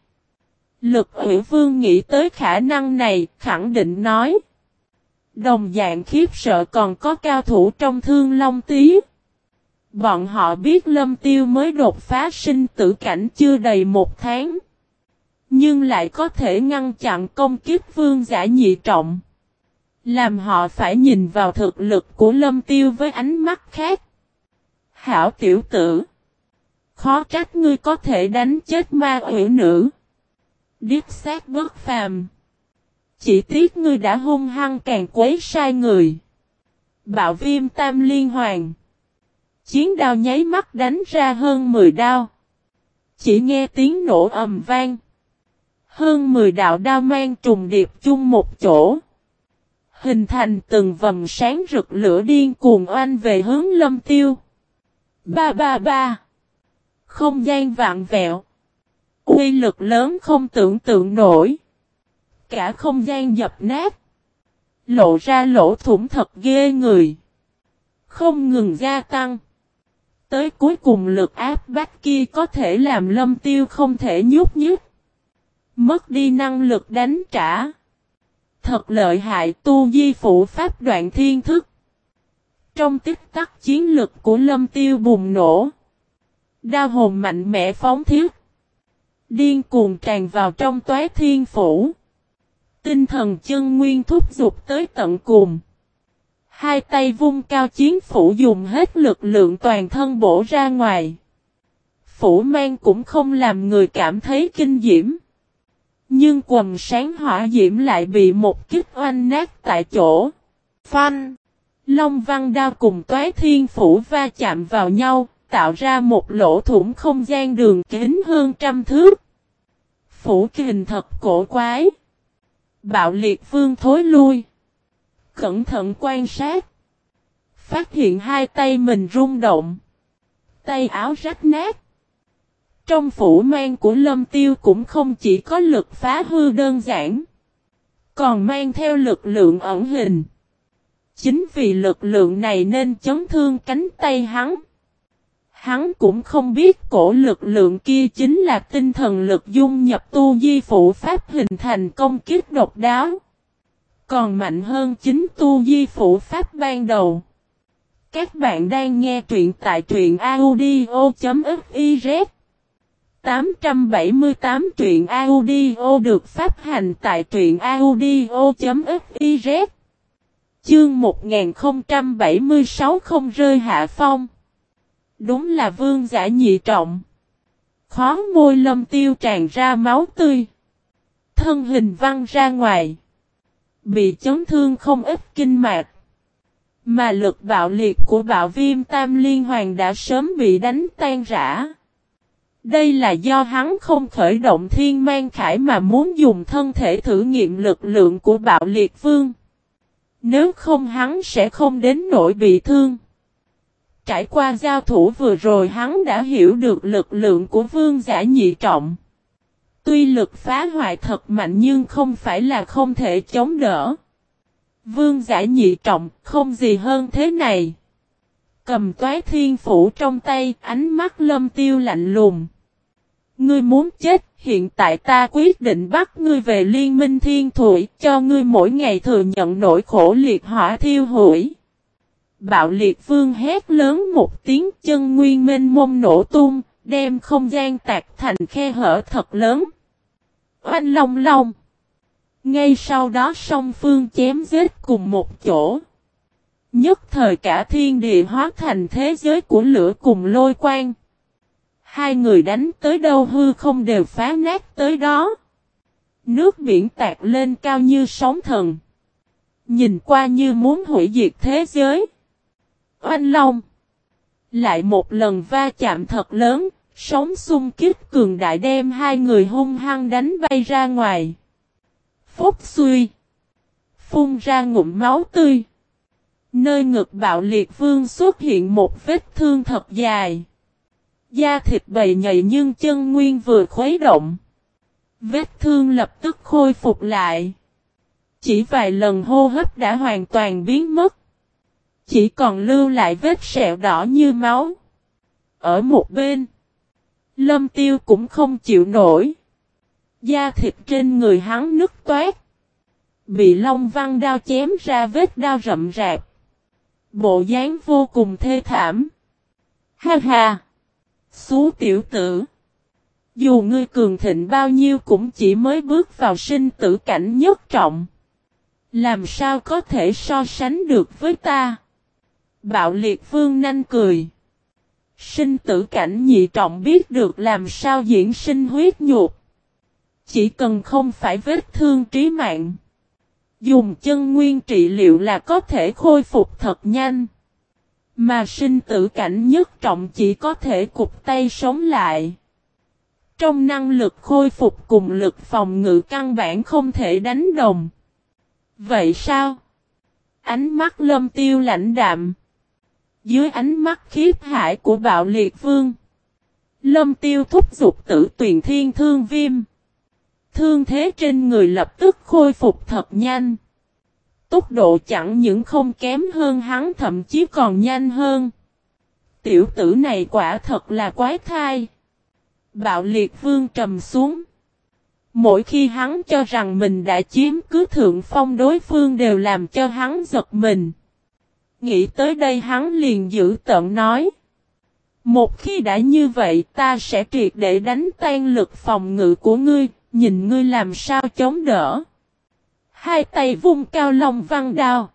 Lực ủy vương nghĩ tới khả năng này, khẳng định nói. Đồng dạng khiếp sợ còn có cao thủ trong thương long tí. Bọn họ biết lâm tiêu mới đột phá sinh tử cảnh chưa đầy một tháng. Nhưng lại có thể ngăn chặn công kiếp vương giả nhị trọng. Làm họ phải nhìn vào thực lực của lâm tiêu với ánh mắt khác. Hảo tiểu tử. Khó trách ngươi có thể đánh chết ma ủy nữ. Điếp sát bất phàm. Chỉ tiếc ngươi đã hung hăng càng quấy sai người. Bạo viêm tam liên hoàng. Chiến đao nháy mắt đánh ra hơn 10 đao. Chỉ nghe tiếng nổ ầm vang. Hơn 10 đạo đao mang trùng điệp chung một chỗ. Hình thành từng vầng sáng rực lửa điên cuồng oanh về hướng lâm tiêu. Ba ba ba. Không gian vạn vẹo. Uy lực lớn không tưởng tượng nổi. Cả không gian dập nát. Lộ ra lỗ thủng thật ghê người. Không ngừng gia tăng. Tới cuối cùng lực áp bách kia có thể làm lâm tiêu không thể nhúc nhích. Mất đi năng lực đánh trả. Thật lợi hại tu di phụ pháp đoạn thiên thức. Trong tích tắc chiến lực của lâm tiêu bùng nổ. đa hồn mạnh mẽ phóng thiết. Điên cuồng tràn vào trong toái thiên phủ. Tinh thần chân nguyên thúc giục tới tận cùng. Hai tay vung cao chiến phủ dùng hết lực lượng toàn thân bổ ra ngoài. Phủ mang cũng không làm người cảm thấy kinh diễm. Nhưng quần sáng hỏa diễm lại bị một kích oanh nát tại chỗ. Phanh! Long văn đao cùng toái thiên phủ va chạm vào nhau, tạo ra một lỗ thủng không gian đường kính hơn trăm thước. Phủ kình thật cổ quái. Bạo liệt vương thối lui. Cẩn thận quan sát. Phát hiện hai tay mình rung động. Tay áo rách nát. Trong phủ mang của lâm tiêu cũng không chỉ có lực phá hư đơn giản. Còn mang theo lực lượng ẩn hình. Chính vì lực lượng này nên chấn thương cánh tay hắn. Hắn cũng không biết cổ lực lượng kia chính là tinh thần lực dung nhập tu di phụ pháp hình thành công kiếp độc đáo. Còn mạnh hơn chính tu di phụ pháp ban đầu. Các bạn đang nghe truyện tại truyện audio.fiz 878 truyện audio được phát hành tại truyện audio.fiz Chương 1076 không rơi hạ phong Đúng là vương giả nhị trọng. Khó môi lâm tiêu tràn ra máu tươi. Thân hình văng ra ngoài. Bị chấn thương không ít kinh mạch. Mà lực bạo liệt của bạo viêm tam liên hoàng đã sớm bị đánh tan rã. Đây là do hắn không khởi động thiên mang khải mà muốn dùng thân thể thử nghiệm lực lượng của bạo liệt vương. Nếu không hắn sẽ không đến nỗi bị thương. Trải qua giao thủ vừa rồi hắn đã hiểu được lực lượng của vương giả nhị trọng. Tuy lực phá hoại thật mạnh nhưng không phải là không thể chống đỡ. Vương giả nhị trọng không gì hơn thế này. Cầm toái thiên phủ trong tay ánh mắt lâm tiêu lạnh lùng. Ngươi muốn chết, hiện tại ta quyết định bắt ngươi về liên minh thiên thủy, cho ngươi mỗi ngày thừa nhận nỗi khổ liệt hỏa thiêu hủy. Bạo liệt vương hét lớn một tiếng chân nguyên minh mông nổ tung, đem không gian tạc thành khe hở thật lớn. Oanh long long. Ngay sau đó song phương chém giết cùng một chỗ. Nhất thời cả thiên địa hóa thành thế giới của lửa cùng lôi quang. Hai người đánh tới đâu hư không đều phá nát tới đó. Nước biển tạc lên cao như sóng thần. Nhìn qua như muốn hủy diệt thế giới. Oanh Long. Lại một lần va chạm thật lớn, sóng xung kích cường đại đem hai người hung hăng đánh bay ra ngoài. Phúc suy. Phun ra ngụm máu tươi. Nơi ngực bạo liệt vương xuất hiện một vết thương thật dài. Da thịt bầy nhầy nhưng chân nguyên vừa khuấy động. Vết thương lập tức khôi phục lại. Chỉ vài lần hô hấp đã hoàn toàn biến mất. Chỉ còn lưu lại vết sẹo đỏ như máu. Ở một bên. Lâm tiêu cũng không chịu nổi. Da thịt trên người hắn nứt toát. Bị Long Văn đao chém ra vết đao rậm rạp. Bộ dáng vô cùng thê thảm. Ha ha! Xú tiểu tử! Dù ngươi cường thịnh bao nhiêu cũng chỉ mới bước vào sinh tử cảnh nhất trọng. Làm sao có thể so sánh được với ta? Bạo liệt vương nanh cười. Sinh tử cảnh nhị trọng biết được làm sao diễn sinh huyết nhục. Chỉ cần không phải vết thương trí mạng. Dùng chân nguyên trị liệu là có thể khôi phục thật nhanh. Mà sinh tử cảnh nhất trọng chỉ có thể cục tay sống lại. Trong năng lực khôi phục cùng lực phòng ngự căn bản không thể đánh đồng. Vậy sao? Ánh mắt lâm tiêu lãnh đạm. Dưới ánh mắt khiếp hải của bạo liệt vương. Lâm tiêu thúc giục tử tuyền thiên thương viêm. Thương thế trên người lập tức khôi phục thật nhanh. Tốc độ chẳng những không kém hơn hắn, thậm chí còn nhanh hơn. Tiểu tử này quả thật là quái thai. Bạo liệt vương trầm xuống. Mỗi khi hắn cho rằng mình đã chiếm cứ thượng phong, đối phương đều làm cho hắn giật mình. Nghĩ tới đây hắn liền giữ tận nói. Một khi đã như vậy ta sẽ triệt để đánh tan lực phòng ngự của ngươi, nhìn ngươi làm sao chống đỡ. Hai tay vung cao long văn đao.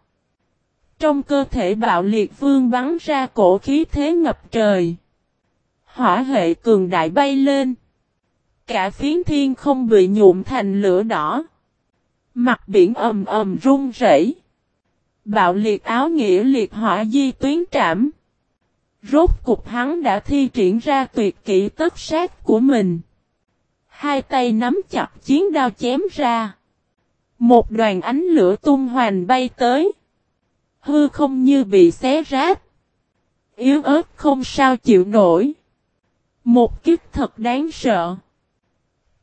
Trong cơ thể bạo liệt vương bắn ra cổ khí thế ngập trời. Hỏa hệ cường đại bay lên. Cả phiến thiên không bị nhuộm thành lửa đỏ. Mặt biển ầm ầm rung rẩy. Bạo liệt áo nghĩa liệt hỏa di tuyến trảm. Rốt cục hắn đã thi triển ra tuyệt kỹ tất sát của mình. Hai tay nắm chặt chiến đao chém ra. Một đoàn ánh lửa tung hoành bay tới. Hư không như bị xé rách. Yếu ớt không sao chịu nổi. Một kiếp thật đáng sợ.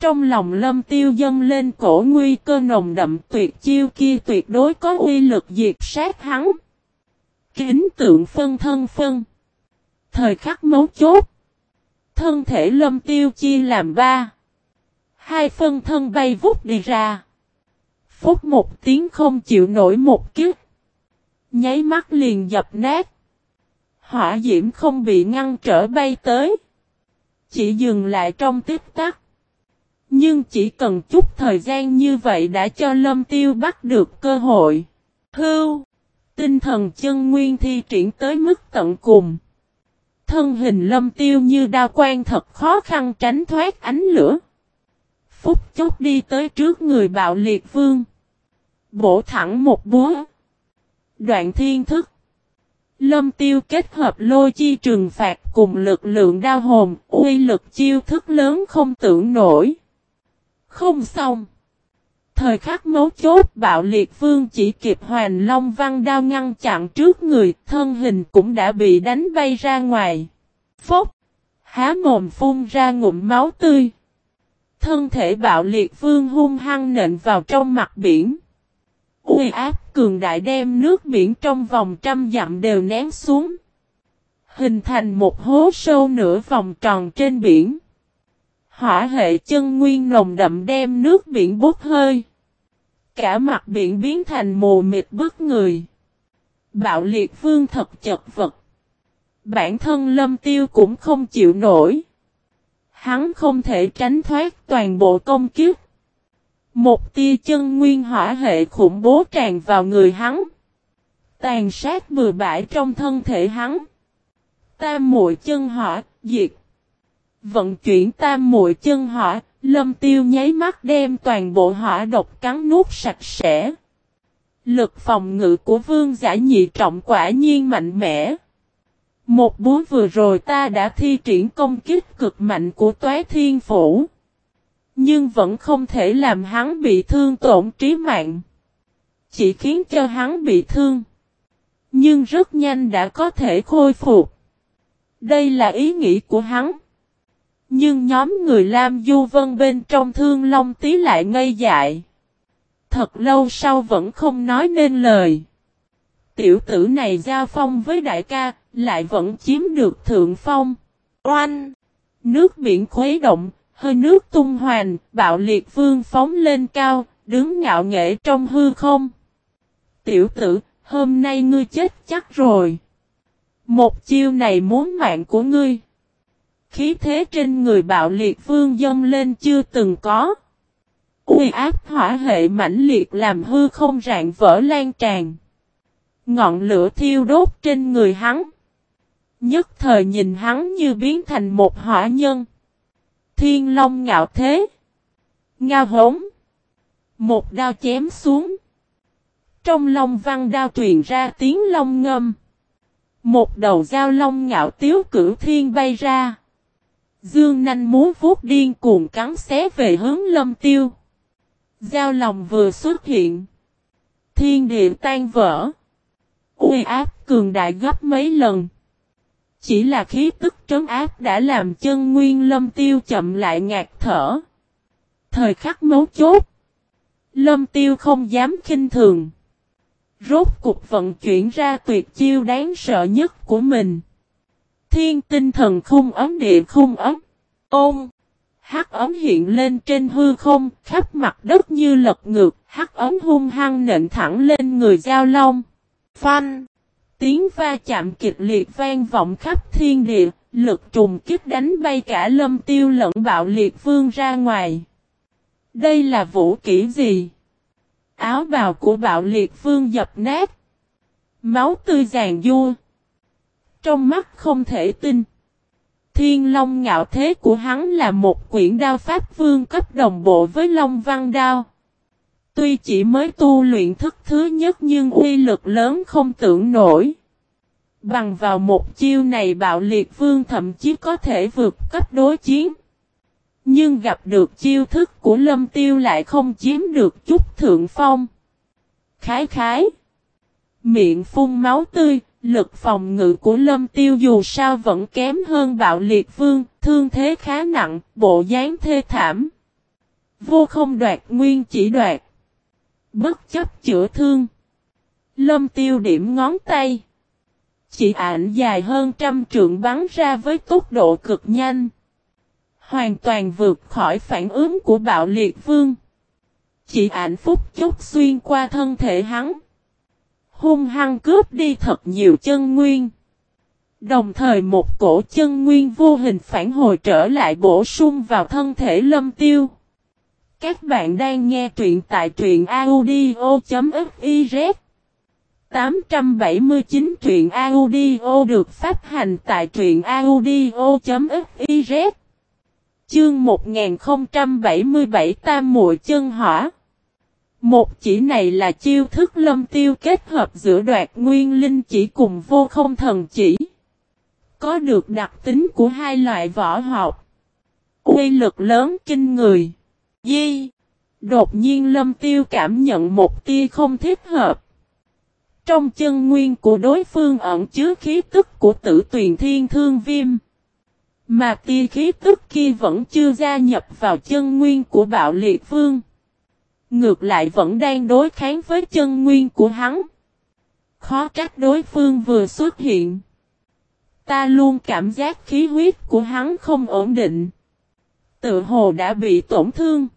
Trong lòng lâm tiêu dâng lên cổ nguy cơ nồng đậm tuyệt chiêu kia tuyệt đối có uy lực diệt sát hắn. Kính tượng phân thân phân. Thời khắc mấu chốt. Thân thể lâm tiêu chia làm ba. Hai phân thân bay vút đi ra. phút một tiếng không chịu nổi một kiếp. Nháy mắt liền dập nát. Hỏa diễm không bị ngăn trở bay tới. Chỉ dừng lại trong tích tắc. Nhưng chỉ cần chút thời gian như vậy đã cho lâm tiêu bắt được cơ hội. Hưu! Tinh thần chân nguyên thi triển tới mức tận cùng. Thân hình lâm tiêu như đao quan thật khó khăn tránh thoát ánh lửa. Phúc chốc đi tới trước người bạo liệt vương. Bổ thẳng một búa. Đoạn thiên thức. Lâm tiêu kết hợp lôi chi trừng phạt cùng lực lượng đao hồn, uy lực chiêu thức lớn không tưởng nổi. Không xong. Thời khắc mấu chốt bạo liệt vương chỉ kịp hoàn long văn đao ngăn chặn trước người, thân hình cũng đã bị đánh bay ra ngoài. Phốc! Há mồm phun ra ngụm máu tươi. Thân thể bạo liệt vương hung hăng nện vào trong mặt biển. Uy áp cường đại đem nước biển trong vòng trăm dặm đều nén xuống. Hình thành một hố sâu nửa vòng tròn trên biển. Hỏa hệ chân nguyên nồng đậm đem nước biển bốc hơi. Cả mặt biển biến thành mù mịt bức người. Bạo liệt phương thật chật vật. Bản thân lâm tiêu cũng không chịu nổi. Hắn không thể tránh thoát toàn bộ công kiếp. Một tia chân nguyên hỏa hệ khủng bố tràn vào người hắn. Tàn sát bừa bãi trong thân thể hắn. Tam muội chân hỏa, diệt. Vận chuyển tam muội chân hỏa, lâm tiêu nháy mắt đem toàn bộ hỏa độc cắn nuốt sạch sẽ. Lực phòng ngự của vương giả nhị trọng quả nhiên mạnh mẽ. Một búa vừa rồi ta đã thi triển công kích cực mạnh của toái thiên phủ. Nhưng vẫn không thể làm hắn bị thương tổn trí mạng. Chỉ khiến cho hắn bị thương. Nhưng rất nhanh đã có thể khôi phục. Đây là ý nghĩ của hắn. Nhưng nhóm người Lam Du Vân bên trong thương long tí lại ngây dại. Thật lâu sau vẫn không nói nên lời. Tiểu tử này giao phong với đại ca, lại vẫn chiếm được thượng phong. Oanh! Nước biển khuấy động, hơi nước tung hoành, bạo liệt vương phóng lên cao, đứng ngạo nghễ trong hư không. Tiểu tử, hôm nay ngươi chết chắc rồi. Một chiêu này muốn mạng của ngươi. Khí thế trên người bạo liệt vương dâng lên chưa từng có. Uy áp hỏa hệ mãnh liệt làm hư không rạn vỡ lan tràn. Ngọn lửa thiêu đốt trên người hắn. Nhất thời nhìn hắn như biến thành một hỏa nhân. Thiên long ngạo thế. Ngao hống. Một đao chém xuống. Trong long văn đao truyền ra tiếng long ngâm. Một đầu dao long ngạo tiếu cử thiên bay ra. Dương nanh muốn vuốt điên cuồng cắn xé về hướng lâm tiêu. Giao lòng vừa xuất hiện. Thiên địa tan vỡ. Uy áp cường đại gấp mấy lần. Chỉ là khí tức trấn áp đã làm chân nguyên lâm tiêu chậm lại ngạt thở. Thời khắc mấu chốt. Lâm tiêu không dám khinh thường. Rốt cục vận chuyển ra tuyệt chiêu đáng sợ nhất của mình. Thiên tinh thần khung ấm địa khung ấm. Ôm. Hắc ấm hiện lên trên hư không, khắp mặt đất như lật ngược, hắc ấm hung hăng nện thẳng lên người giao long. Phanh. Tiếng va chạm kịch liệt vang vọng khắp thiên địa, lực trùng kích đánh bay cả lâm tiêu lẫn bạo liệt vương ra ngoài. Đây là vũ kỹ gì? Áo bào của bạo liệt vương dập nát. Máu tươi giàn vua. Trong mắt không thể tin. Thiên Long ngạo thế của hắn là một quyển đao pháp vương cấp đồng bộ với Long Văn Đao. Tuy chỉ mới tu luyện thức thứ nhất nhưng uy lực lớn không tưởng nổi. Bằng vào một chiêu này bạo liệt vương thậm chí có thể vượt cấp đối chiến. Nhưng gặp được chiêu thức của lâm tiêu lại không chiếm được chút thượng phong. Khái khái. Miệng phun máu tươi, lực phòng ngự của lâm tiêu dù sao vẫn kém hơn bạo liệt vương, thương thế khá nặng, bộ dáng thê thảm. Vô không đoạt nguyên chỉ đoạt. Bất chấp chữa thương. Lâm tiêu điểm ngón tay. Chỉ ảnh dài hơn trăm trượng bắn ra với tốc độ cực nhanh. Hoàn toàn vượt khỏi phản ứng của bạo liệt vương. Chỉ ảnh phúc chốc xuyên qua thân thể hắn. Hung hăng cướp đi thật nhiều chân nguyên. Đồng thời một cổ chân nguyên vô hình phản hồi trở lại bổ sung vào thân thể lâm tiêu. Các bạn đang nghe truyện tại truyện audio.fiz 879 truyện audio được phát hành tại truyện audio.fiz Chương 1077 Tam muội chân hỏa một chỉ này là chiêu thức lâm tiêu kết hợp giữa đoạt nguyên linh chỉ cùng vô không thần chỉ. Có được đặc tính của hai loại võ học. quy lực lớn kinh người. Di. Đột nhiên lâm tiêu cảm nhận một tia không thích hợp. Trong chân nguyên của đối phương ẩn chứa khí tức của tử tuyền thiên thương viêm. Mà tia khí tức kia vẫn chưa gia nhập vào chân nguyên của bạo liệt vương. Ngược lại vẫn đang đối kháng với chân nguyên của hắn. Khó trách đối phương vừa xuất hiện. Ta luôn cảm giác khí huyết của hắn không ổn định. Tự hồ đã bị tổn thương.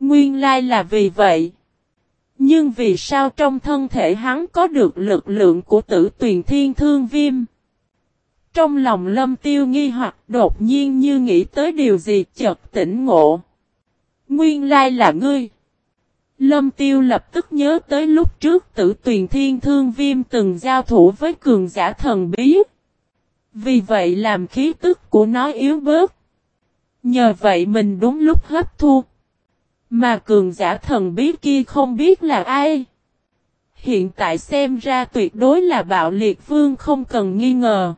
Nguyên lai là vì vậy. Nhưng vì sao trong thân thể hắn có được lực lượng của tử tuyền thiên thương viêm? Trong lòng lâm tiêu nghi hoặc đột nhiên như nghĩ tới điều gì chợt tỉnh ngộ. Nguyên lai là ngươi. Lâm tiêu lập tức nhớ tới lúc trước tử tuyền thiên thương viêm từng giao thủ với cường giả thần bí. Vì vậy làm khí tức của nó yếu bớt. Nhờ vậy mình đúng lúc hấp thu. Mà cường giả thần bí kia không biết là ai. Hiện tại xem ra tuyệt đối là bạo liệt vương không cần nghi ngờ.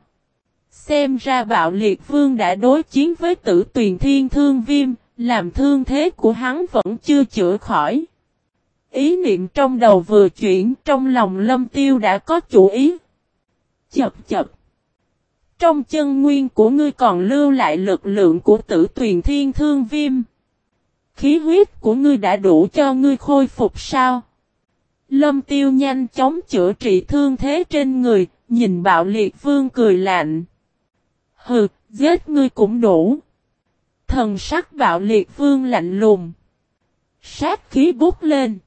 Xem ra bạo liệt vương đã đối chiến với tử tuyền thiên thương viêm, làm thương thế của hắn vẫn chưa chữa khỏi. Ý niệm trong đầu vừa chuyển trong lòng lâm tiêu đã có chủ ý. Chập chập. Trong chân nguyên của ngươi còn lưu lại lực lượng của tử tuyền thiên thương viêm. Khí huyết của ngươi đã đủ cho ngươi khôi phục sao? Lâm tiêu nhanh chóng chữa trị thương thế trên người, nhìn bạo liệt vương cười lạnh. Hừ, giết ngươi cũng đủ. Thần sắc bạo liệt vương lạnh lùng. Sát khí bút lên.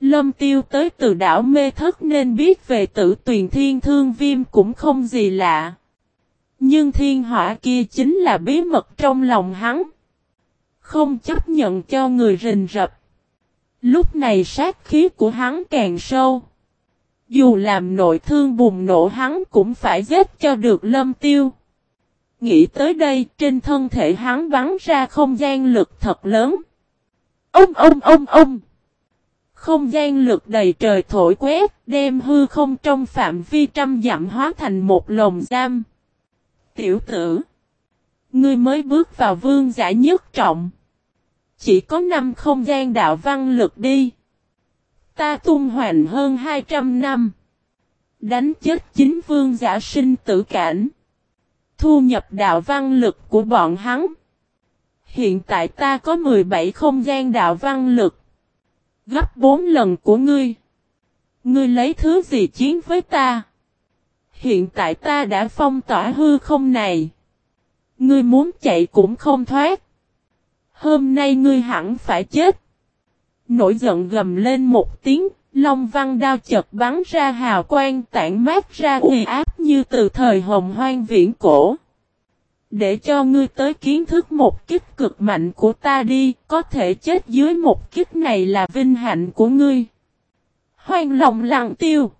Lâm tiêu tới từ đảo mê thất nên biết về tử tuyền thiên thương viêm cũng không gì lạ. Nhưng thiên hỏa kia chính là bí mật trong lòng hắn. Không chấp nhận cho người rình rập. Lúc này sát khí của hắn càng sâu. Dù làm nội thương bùng nổ hắn cũng phải giết cho được lâm tiêu. Nghĩ tới đây, trên thân thể hắn bắn ra không gian lực thật lớn. Ông ông ông ông. Không gian lực đầy trời thổi quét, đem hư không trong phạm vi trăm dặm hóa thành một lồng giam. Tiểu tử. Ngươi mới bước vào vương giả nhất trọng. Chỉ có năm không gian đạo văn lực đi. Ta tung hoành hơn 200 năm. Đánh chết chính vương giả sinh tử cảnh. Thu nhập đạo văn lực của bọn hắn. Hiện tại ta có 17 không gian đạo văn lực. Gấp 4 lần của ngươi. Ngươi lấy thứ gì chiến với ta? Hiện tại ta đã phong tỏa hư không này. Ngươi muốn chạy cũng không thoát. Hôm nay ngươi hẳn phải chết. Nổi giận gầm lên một tiếng, Long văn đao chật bắn ra hào quang tản mát ra uy áp như từ thời hồng hoang viễn cổ. Để cho ngươi tới kiến thức một kích cực mạnh của ta đi, có thể chết dưới một kích này là vinh hạnh của ngươi. Hoang lòng lặng tiêu.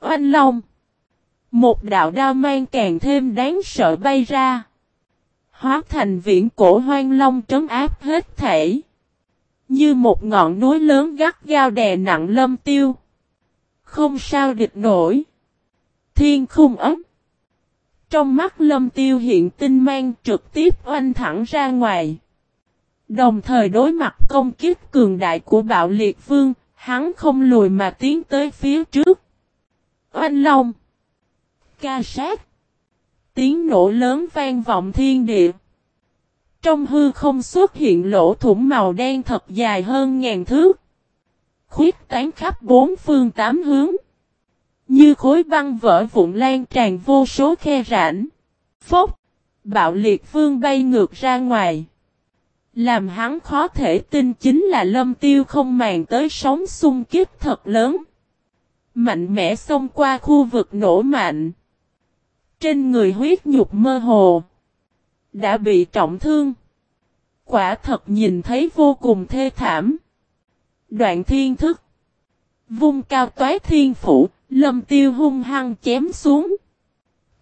Oanh long. Một đạo đao mang càng thêm đáng sợ bay ra. Hóa thành viễn cổ hoang long trấn áp hết thể. Như một ngọn núi lớn gắt gao đè nặng lâm tiêu. Không sao địch nổi. Thiên khung ấm. Trong mắt lâm tiêu hiện tinh mang trực tiếp oanh thẳng ra ngoài. Đồng thời đối mặt công kích cường đại của bạo liệt vương, hắn không lùi mà tiến tới phía trước. Oanh long. Ca sát. Tiếng nổ lớn vang vọng thiên địa. Trong hư không xuất hiện lỗ thủng màu đen thật dài hơn ngàn thước. Khuyết tán khắp bốn phương tám hướng. Như khối băng vỡ vụn lan tràn vô số khe rãnh. Phốc. Bạo liệt vương bay ngược ra ngoài. Làm hắn khó thể tin chính là lâm tiêu không màng tới sóng xung kích thật lớn. Mạnh mẽ xông qua khu vực nổ mạnh. Trên người huyết nhục mơ hồ. Đã bị trọng thương. Quả thật nhìn thấy vô cùng thê thảm. Đoạn thiên thức. Vung cao toái thiên phủ, lâm tiêu hung hăng chém xuống.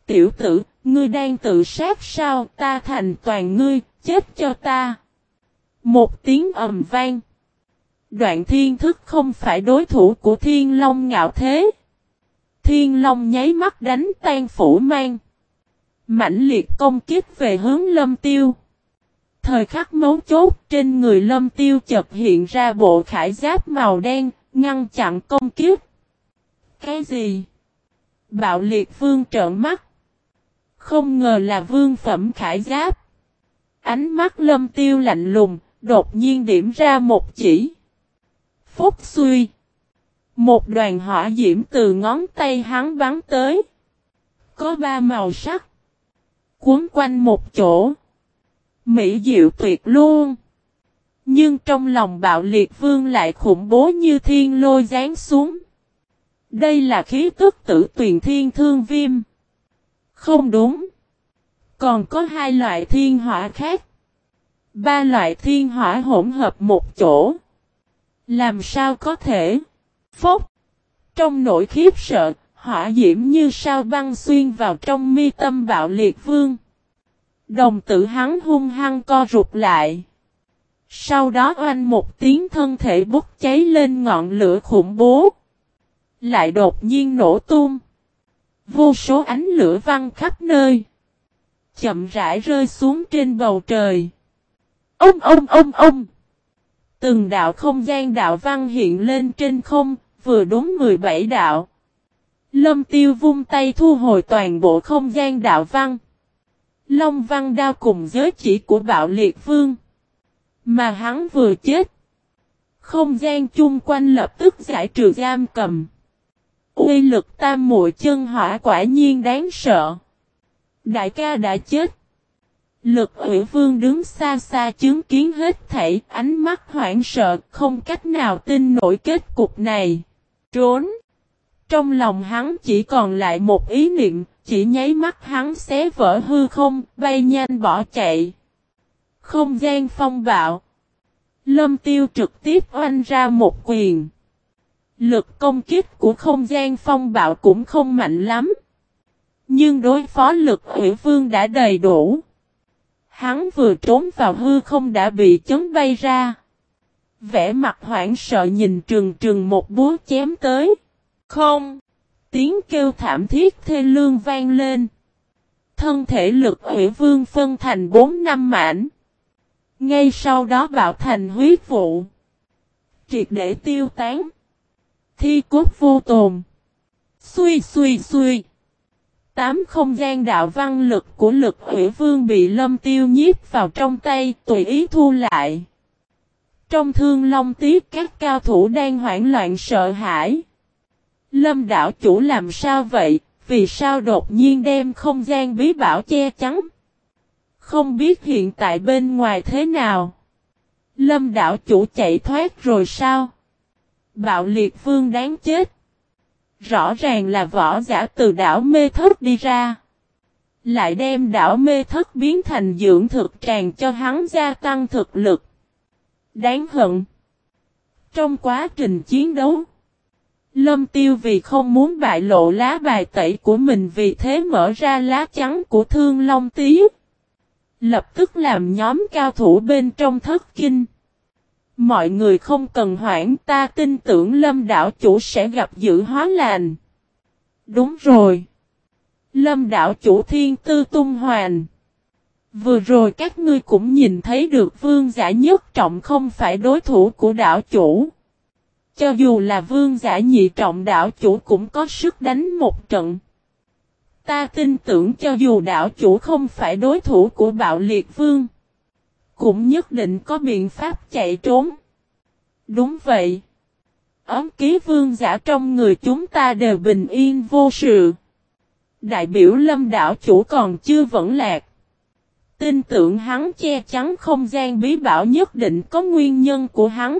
Tiểu tử, ngươi đang tự sát sao ta thành toàn ngươi, chết cho ta. Một tiếng ầm vang. Đoạn thiên thức không phải đối thủ của thiên long ngạo thế. Thiên long nháy mắt đánh tan phủ mang mãnh liệt công kích về hướng lâm tiêu. Thời khắc mấu chốt trên người lâm tiêu chợt hiện ra bộ khải giáp màu đen, ngăn chặn công kích. Cái gì? Bạo liệt vương trợn mắt. Không ngờ là vương phẩm khải giáp. Ánh mắt lâm tiêu lạnh lùng, đột nhiên điểm ra một chỉ. Phúc suy. Một đoàn hỏa diễm từ ngón tay hắn bắn tới. Có ba màu sắc cuốn quanh một chỗ. Mỹ diệu tuyệt luôn. Nhưng trong lòng bạo liệt vương lại khủng bố như thiên lôi giáng xuống. Đây là khí tức tử tuyền thiên thương viêm. Không đúng. Còn có hai loại thiên hỏa khác. Ba loại thiên hỏa hỗn hợp một chỗ. Làm sao có thể? Phốc. Trong nỗi khiếp sợ, hỏa diễm như sao băng xuyên vào trong mi tâm bạo liệt vương. Đồng tử hắn hung hăng co rụt lại. Sau đó oanh một tiếng thân thể bốc cháy lên ngọn lửa khủng bố. Lại đột nhiên nổ tung. Vô số ánh lửa văng khắp nơi. Chậm rãi rơi xuống trên bầu trời. Ông ông ông ông. Từng đạo không gian đạo văn hiện lên trên không, vừa đúng 17 đạo. Lâm tiêu vung tay thu hồi toàn bộ không gian đạo văn. Long văn đao cùng giới chỉ của bạo liệt vương. Mà hắn vừa chết. Không gian chung quanh lập tức giải trừ giam cầm. Uy lực tam muội chân hỏa quả nhiên đáng sợ. Đại ca đã chết. Lực ủy vương đứng xa xa chứng kiến hết thảy, ánh mắt hoảng sợ, không cách nào tin nổi kết cục này. Trốn! Trong lòng hắn chỉ còn lại một ý niệm, chỉ nháy mắt hắn xé vỡ hư không, bay nhanh bỏ chạy. Không gian phong bạo. Lâm tiêu trực tiếp oanh ra một quyền. Lực công kích của không gian phong bạo cũng không mạnh lắm. Nhưng đối phó lực ủy vương đã đầy đủ. Hắn vừa trốn vào hư không đã bị chấn bay ra. Vẽ mặt hoảng sợ nhìn trừng trừng một búa chém tới. Không! Tiếng kêu thảm thiết thê lương vang lên. Thân thể lực ủy vương phân thành bốn năm mảnh. Ngay sau đó bạo thành huyết vụ. Triệt để tiêu tán. Thi cốt vô tồn. Xui xui xui. Tám không gian đạo văn lực của lực hủy vương bị lâm tiêu nhiếp vào trong tay, tùy ý thu lại. Trong thương long tiếc các cao thủ đang hoảng loạn sợ hãi. Lâm đảo chủ làm sao vậy, vì sao đột nhiên đem không gian bí bảo che chắn? Không biết hiện tại bên ngoài thế nào? Lâm đảo chủ chạy thoát rồi sao? Bạo liệt vương đáng chết. Rõ ràng là võ giả từ đảo mê thất đi ra. Lại đem đảo mê thất biến thành dưỡng thực tràn cho hắn gia tăng thực lực. Đáng hận. Trong quá trình chiến đấu, Lâm Tiêu vì không muốn bại lộ lá bài tẩy của mình vì thế mở ra lá trắng của Thương Long Tí. Lập tức làm nhóm cao thủ bên trong thất kinh. Mọi người không cần hoảng, ta tin tưởng lâm đảo chủ sẽ gặp dự hóa lành. Đúng rồi. Lâm đảo chủ thiên tư tung hoàn. Vừa rồi các ngươi cũng nhìn thấy được vương giả nhất trọng không phải đối thủ của đảo chủ. Cho dù là vương giả nhị trọng, đảo chủ cũng có sức đánh một trận. Ta tin tưởng cho dù đảo chủ không phải đối thủ của bạo liệt vương. Cũng nhất định có biện pháp chạy trốn. Đúng vậy. Ấm ký vương giả trong người chúng ta đều bình yên vô sự. Đại biểu lâm đảo chủ còn chưa vẫn lạc. Tin tưởng hắn che chắn không gian bí bảo nhất định có nguyên nhân của hắn.